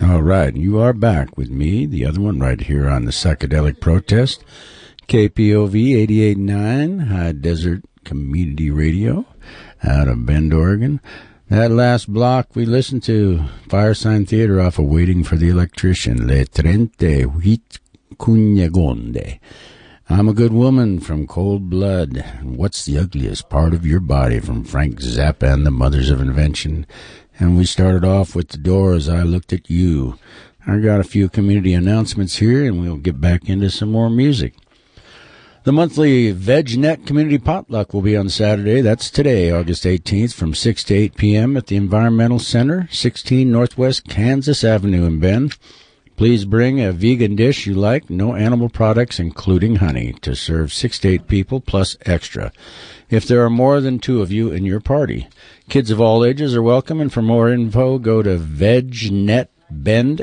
All right, you are back with me, the other one right here on the Psychedelic Protest, KPOV 88.9, High Desert Community Radio, out of Bend, Oregon. That last block we listened to, Firesign Theatre off of Waiting for the Electrician, Le Trente Huit Cunégonde. I'm a good woman from Cold Blood. What's the ugliest part of your body from Frank Zappa and the Mothers of Invention? And we started off with the doors. I looked at you. I got a few community announcements here, and we'll get back into some more music. The monthly VegNet Community Potluck will be on Saturday. That's today, August 18th, from 6 to 8 p.m. at the Environmental Center, 16 Northwest Kansas Avenue in Bend. Please bring a vegan dish you like, no animal products, including honey, to serve six to eight people plus extra. If there are more than two of you in your party, kids of all ages are welcome. And for more info, go to vegnetbend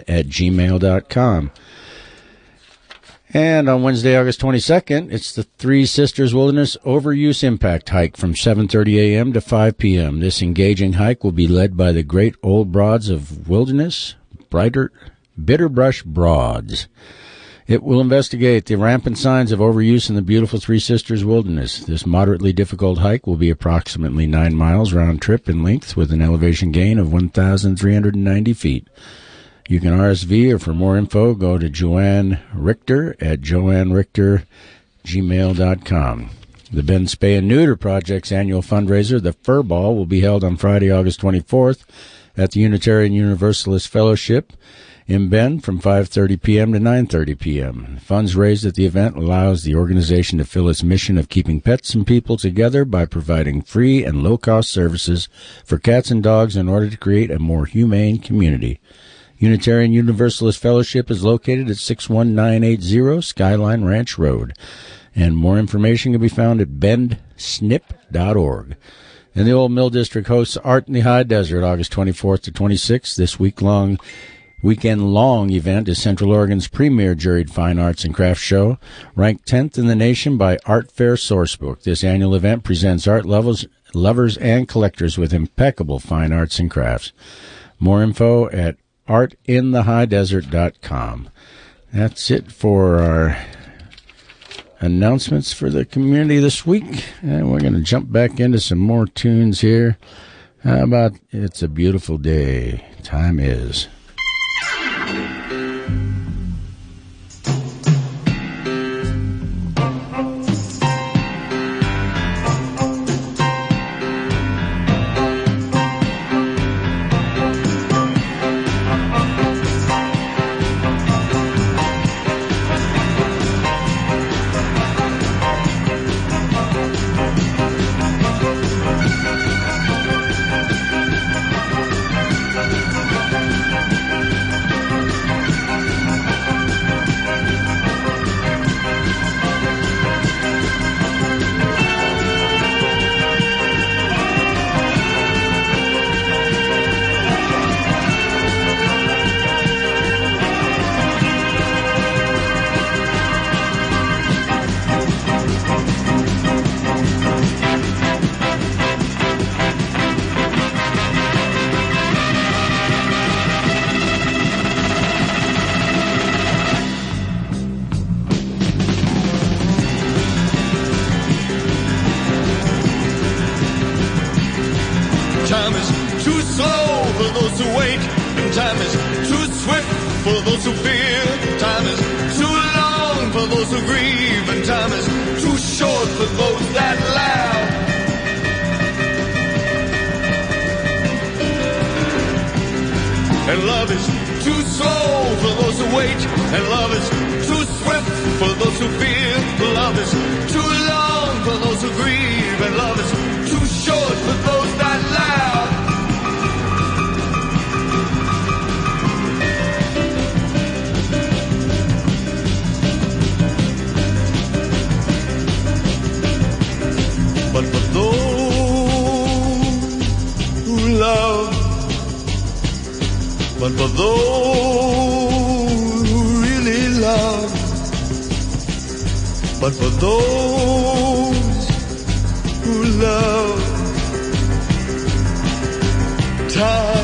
at gmail.com. And on Wednesday, August 22nd, it's the Three Sisters Wilderness Overuse Impact Hike from 7:30 a.m. to 5 p.m. This engaging hike will be led by the Great Old Broads of Wilderness, Brighter, Bitterbrush Broads. It will investigate the rampant signs of overuse in the beautiful Three Sisters Wilderness. This moderately difficult hike will be approximately nine miles round trip in length with an elevation gain of 1,390 feet. You can RSV or for more info, go to Joanne Richter at joannerichter.gmail.com. The Bend Spay and Neuter Project's annual fundraiser, the Fur Ball, will be held on Friday, August 24th at the Unitarian Universalist Fellowship in Bend from 5:30 p.m. to 9:30 p.m. Funds raised at the event allows the organization to fill its mission of keeping pets and people together by providing free and low-cost services for cats and dogs in order to create a more humane community. Unitarian Universalist Fellowship is located at 61980 Skyline Ranch Road. And more information can be found at bendsnip.org. And the Old Mill District hosts Art in the High Desert August 24th to 26th. This week long, weekend long event is Central Oregon's premier juried fine arts and crafts show, ranked 10th in the nation by Art Fair Sourcebook. This annual event presents art lovers, lovers and collectors with impeccable fine arts and crafts. More info at artinthehighDesert.com. That's it for our announcements for the community this week. And we're going to jump back into some more tunes here. How about It's a Beautiful Day? Time is. Time is too slow for those who wait, and time is too swift for those who fear. Time is too long for those who grieve, and time is too short for those that laugh. And love is too slow for those who wait, and love is too swift for those who fear. Love is too long for those who grieve, and love is But for those who really love, but for those who love, time,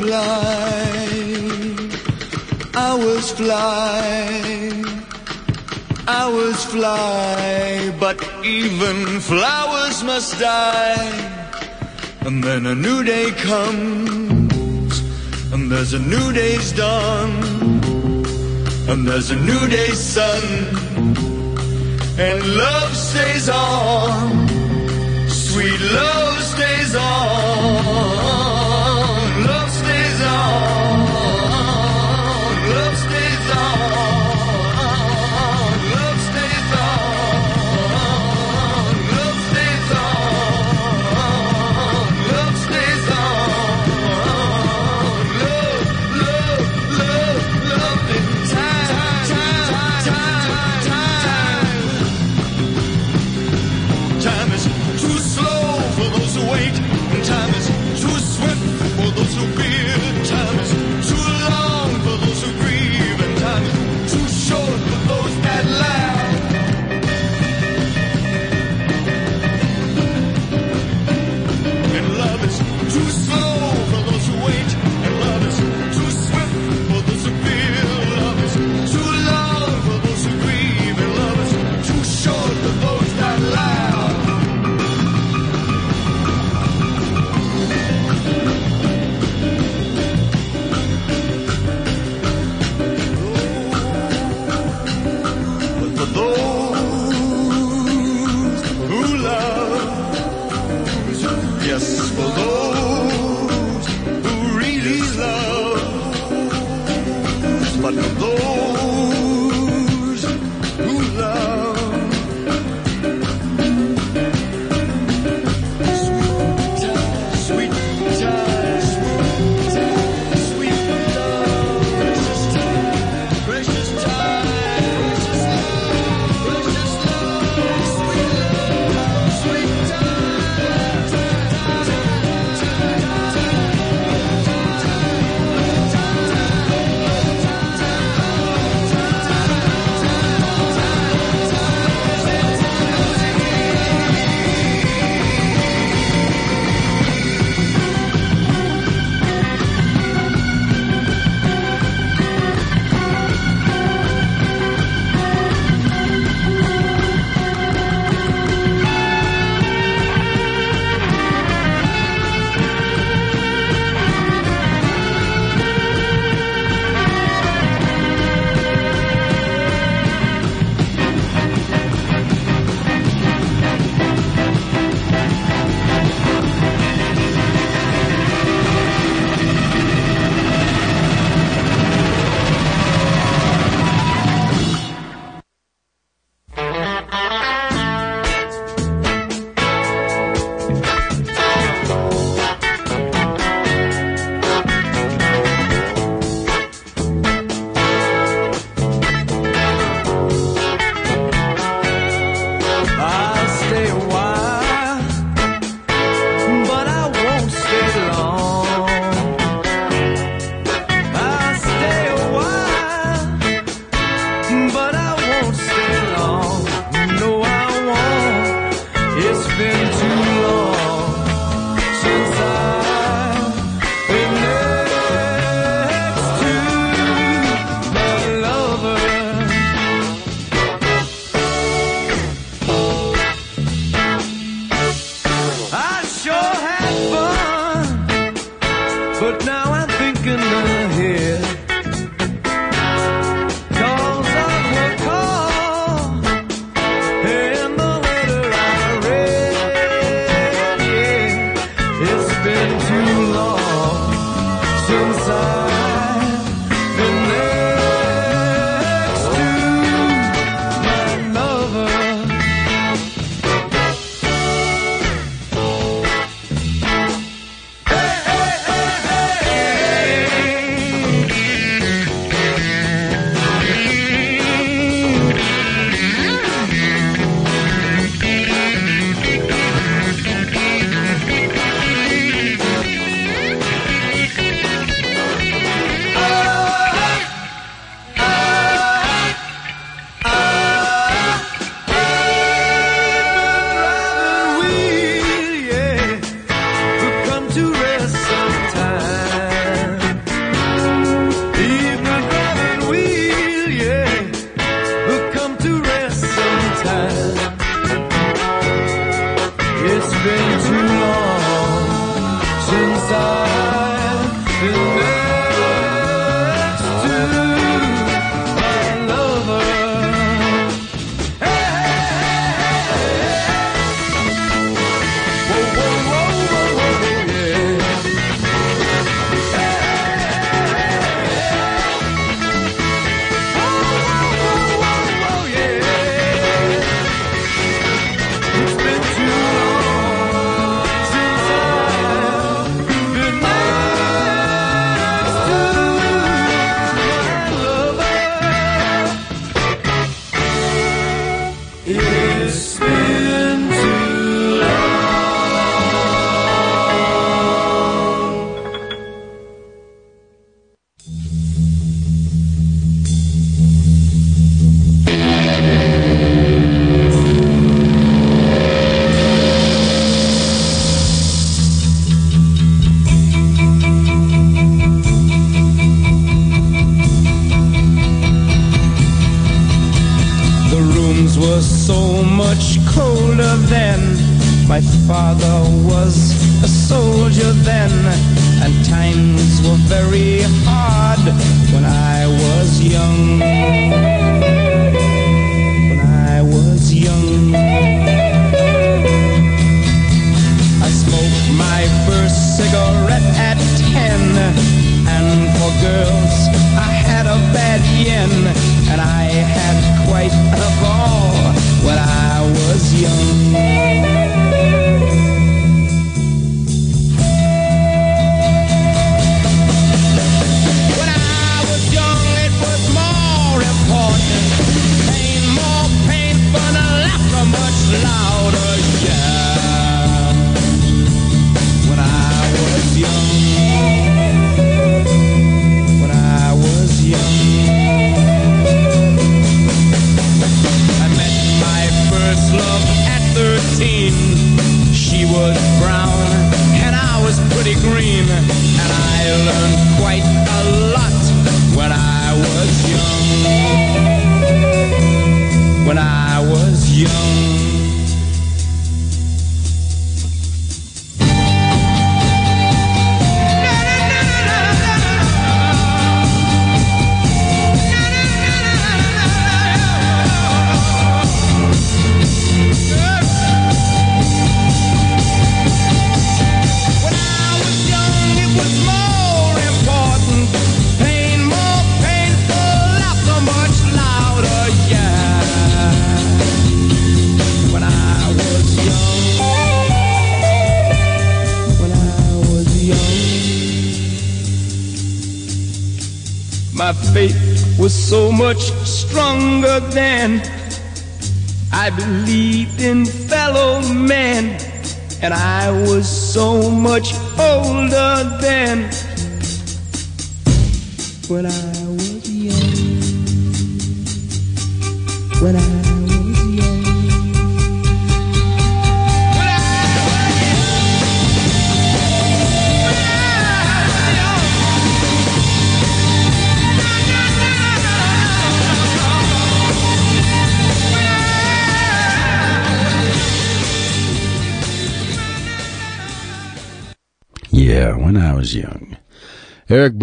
Hours fly, hours fly, fly, but even flowers must die. And then a new day comes, and there's a new day's dawn, and there's a new day's sun, and love stays on, sweet love stays on.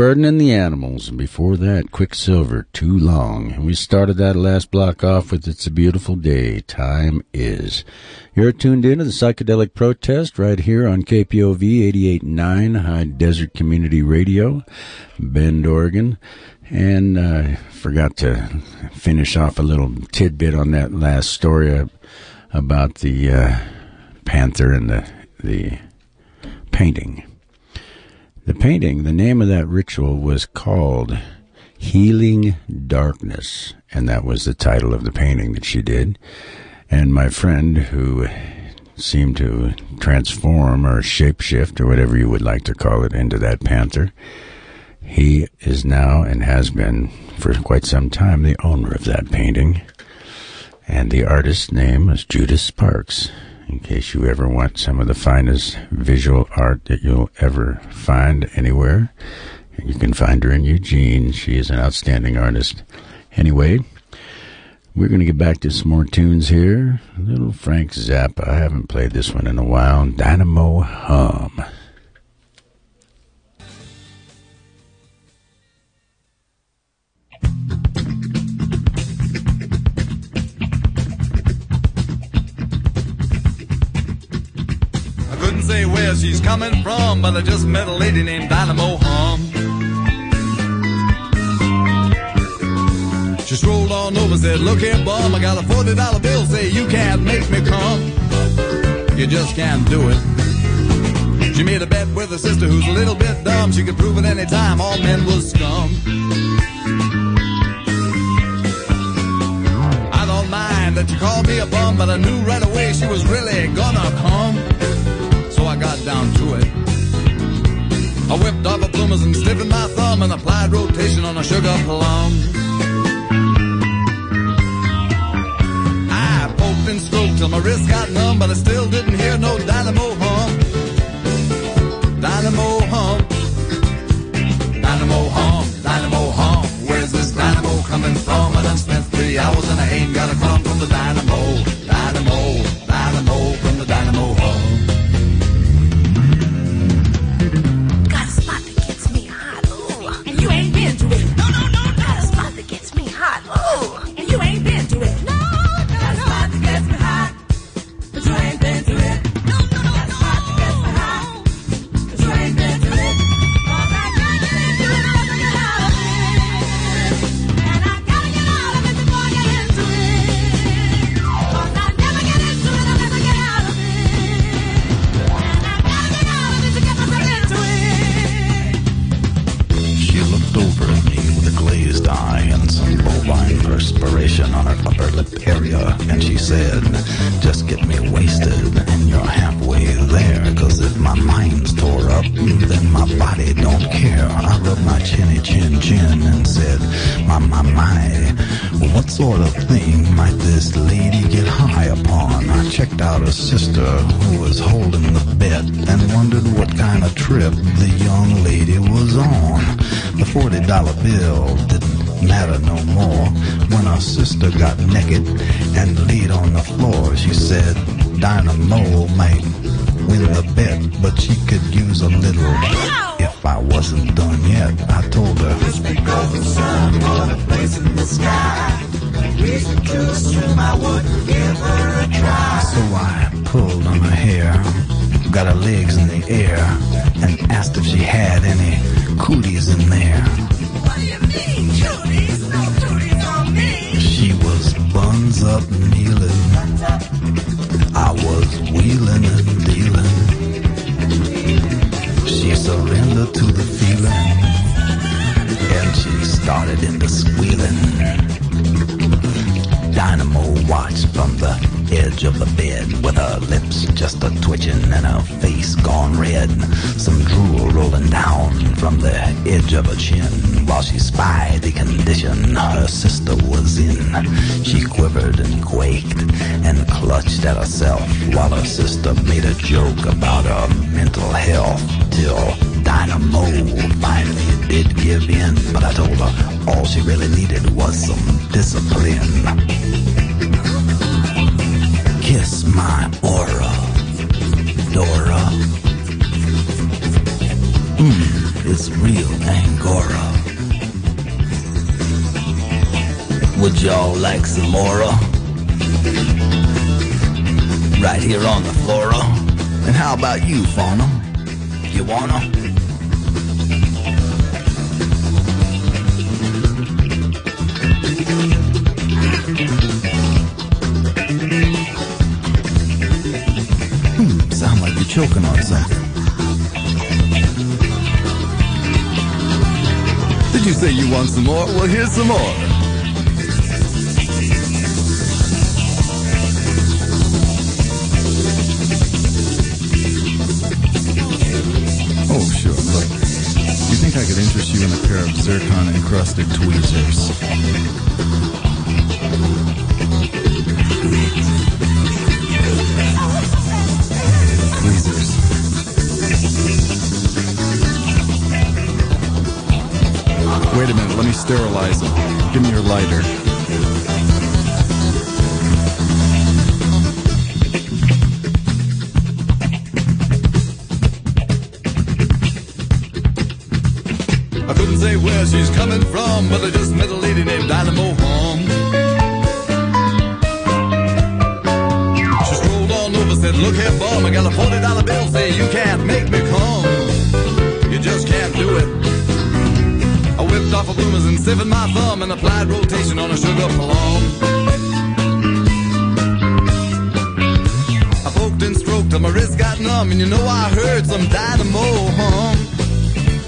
Burdon and the Animals, and before that, Quicksilver, Too Long. And we started that last block off with It's a Beautiful Day, Time Is. You're tuned in to the Psychedelic Protest right here on KPOV 88.9 High Desert Community Radio, Bend, Oregon. And uh, forgot to finish off a little tidbit on that last story about the uh, panther and the the painting. The painting, the name of that ritual was called Healing Darkness, and that was the title of the painting that she did. And my friend, who seemed to transform or shapeshift or whatever you would like to call it into that panther, he is now and has been for quite some time the owner of that painting. And the artist's name is Judas Sparks in case you ever want some of the finest visual art that you'll ever find anywhere. You can find her in Eugene. She is an outstanding artist. Anyway, we're going to get back to some more tunes here. Little Frank Zappa. I haven't played this one in a while. Dynamo Hum. Where she's coming from, but I just met a lady named Dynamo Hum. She strolled on over, said, Look here, bum, I got a $40 bill, say you can't make me come. You just can't do it. She made a bet with her sister who's a little bit dumb. She could prove at any time all men was scum. I don't mind that you called me a bum, but I knew right away she was really gonna come. Got down to it. I whipped off her bloomers and stiffened my thumb and applied rotation on a sugar plum. I poked and stroked till my wrist got numb, but I still didn't hear no dynamo hum. Dynamo hum. Dynamo hum. Dynamo hum. Where's this dynamo coming from? I done spent three hours and I ain't got a crumb from the dynamo. Dynamo. Dynamo from the dynamo hum. Bill didn't matter no more. When our sister got naked and laid on the floor, she said, Dynamo might win the bet, but she could use a little. If I wasn't done yet, I told her. Just because the sun was a place in the sky. Reason to assume I would give her a try. So I pulled on her hair, got her legs in the air, and asked if she had any cooties in there. Buns up kneeling. I was wheeling and dealing. She surrendered to the feeling, and she started into squealing. Dynamo watched from the edge of the bed with her lips just a twitching and her face gone red. Some drool rolling down from the edge of her chin while she spied the condition her sister was in. She quivered and quaked and clutched at herself while her sister made a joke about her mental health till Dynamo finally did give in. But I told her all she really needed was some discipline. Kiss my aura, Dora. Mmm, it's real Angora. Would y'all like some more? Right here on the flora. And how about you, Fauna? You wanna? Hmm, sound like you're choking on something. You say you want some more? Well, here's some more. Oh, sure. Look, you think I could interest you in a pair of zircon encrusted tweezers? Tweezers. Sterilize them. Give me your lighter. I couldn't say where she's coming from, but I just met a lady named Dynamo applied rotation on a sugar plum. I poked and stroked till my wrist got numb, and you know I heard some dynamo hum.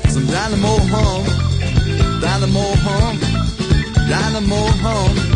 Some dynamo hum, dynamo hum, dynamo hum,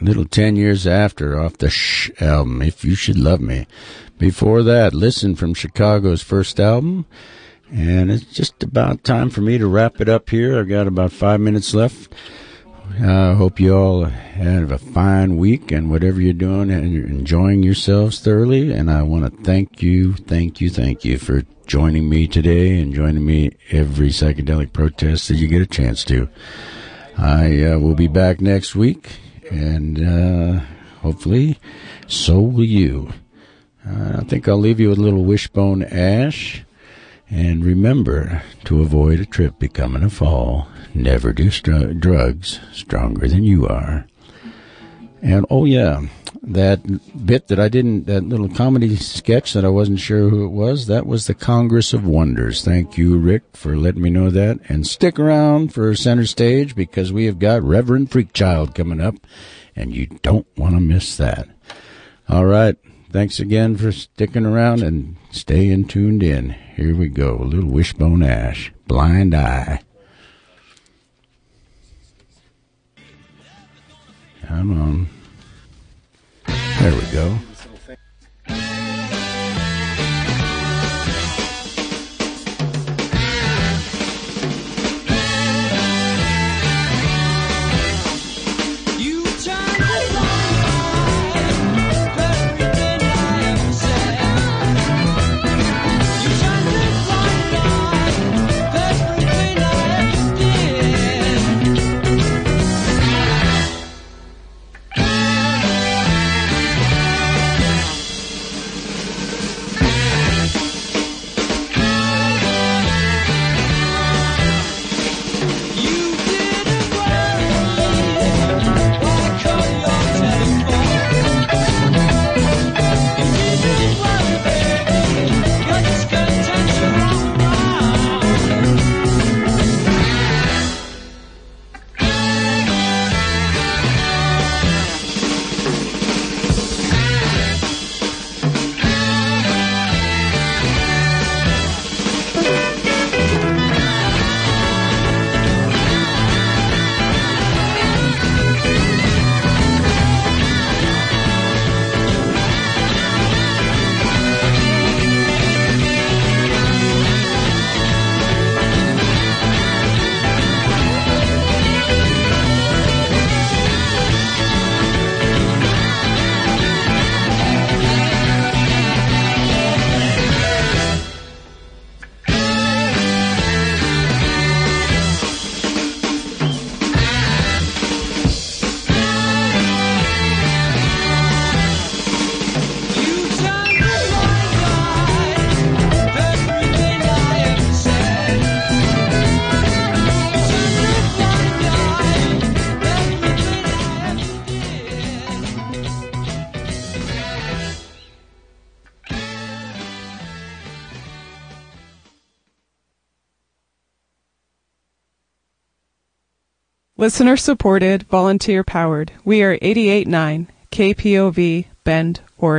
Little 10 years after off the album, If You Should Love Me. Before that, Listen from Chicago's first album. And it's just about time for me to wrap it up here. I've got about five minutes left. I hope you all have a fine week and whatever you're doing and you're enjoying yourselves thoroughly. And I want to thank you, thank you, thank you for joining me today and joining me every psychedelic protest that you get a chance to. I uh, will be back next week and uh, hopefully so will you. Uh, I think I'll leave you with a little wishbone ash. And remember to avoid a trip becoming a fall. Never do drugs stronger than you are. And oh yeah, that bit that I didn't, that little comedy sketch that I wasn't sure who it was, that was the Congress of Wonders. Thank you, Rick, for letting me know that. And stick around for center stage because we have got Reverend Freakchild coming up, and you don't want to miss that. All right. Thanks again for sticking around and staying tuned in. Here we go. A little wishbone ash. Blind eye. Come on. There we go. Listener supported, volunteer powered. We are 889 KPOV Bend, Oregon.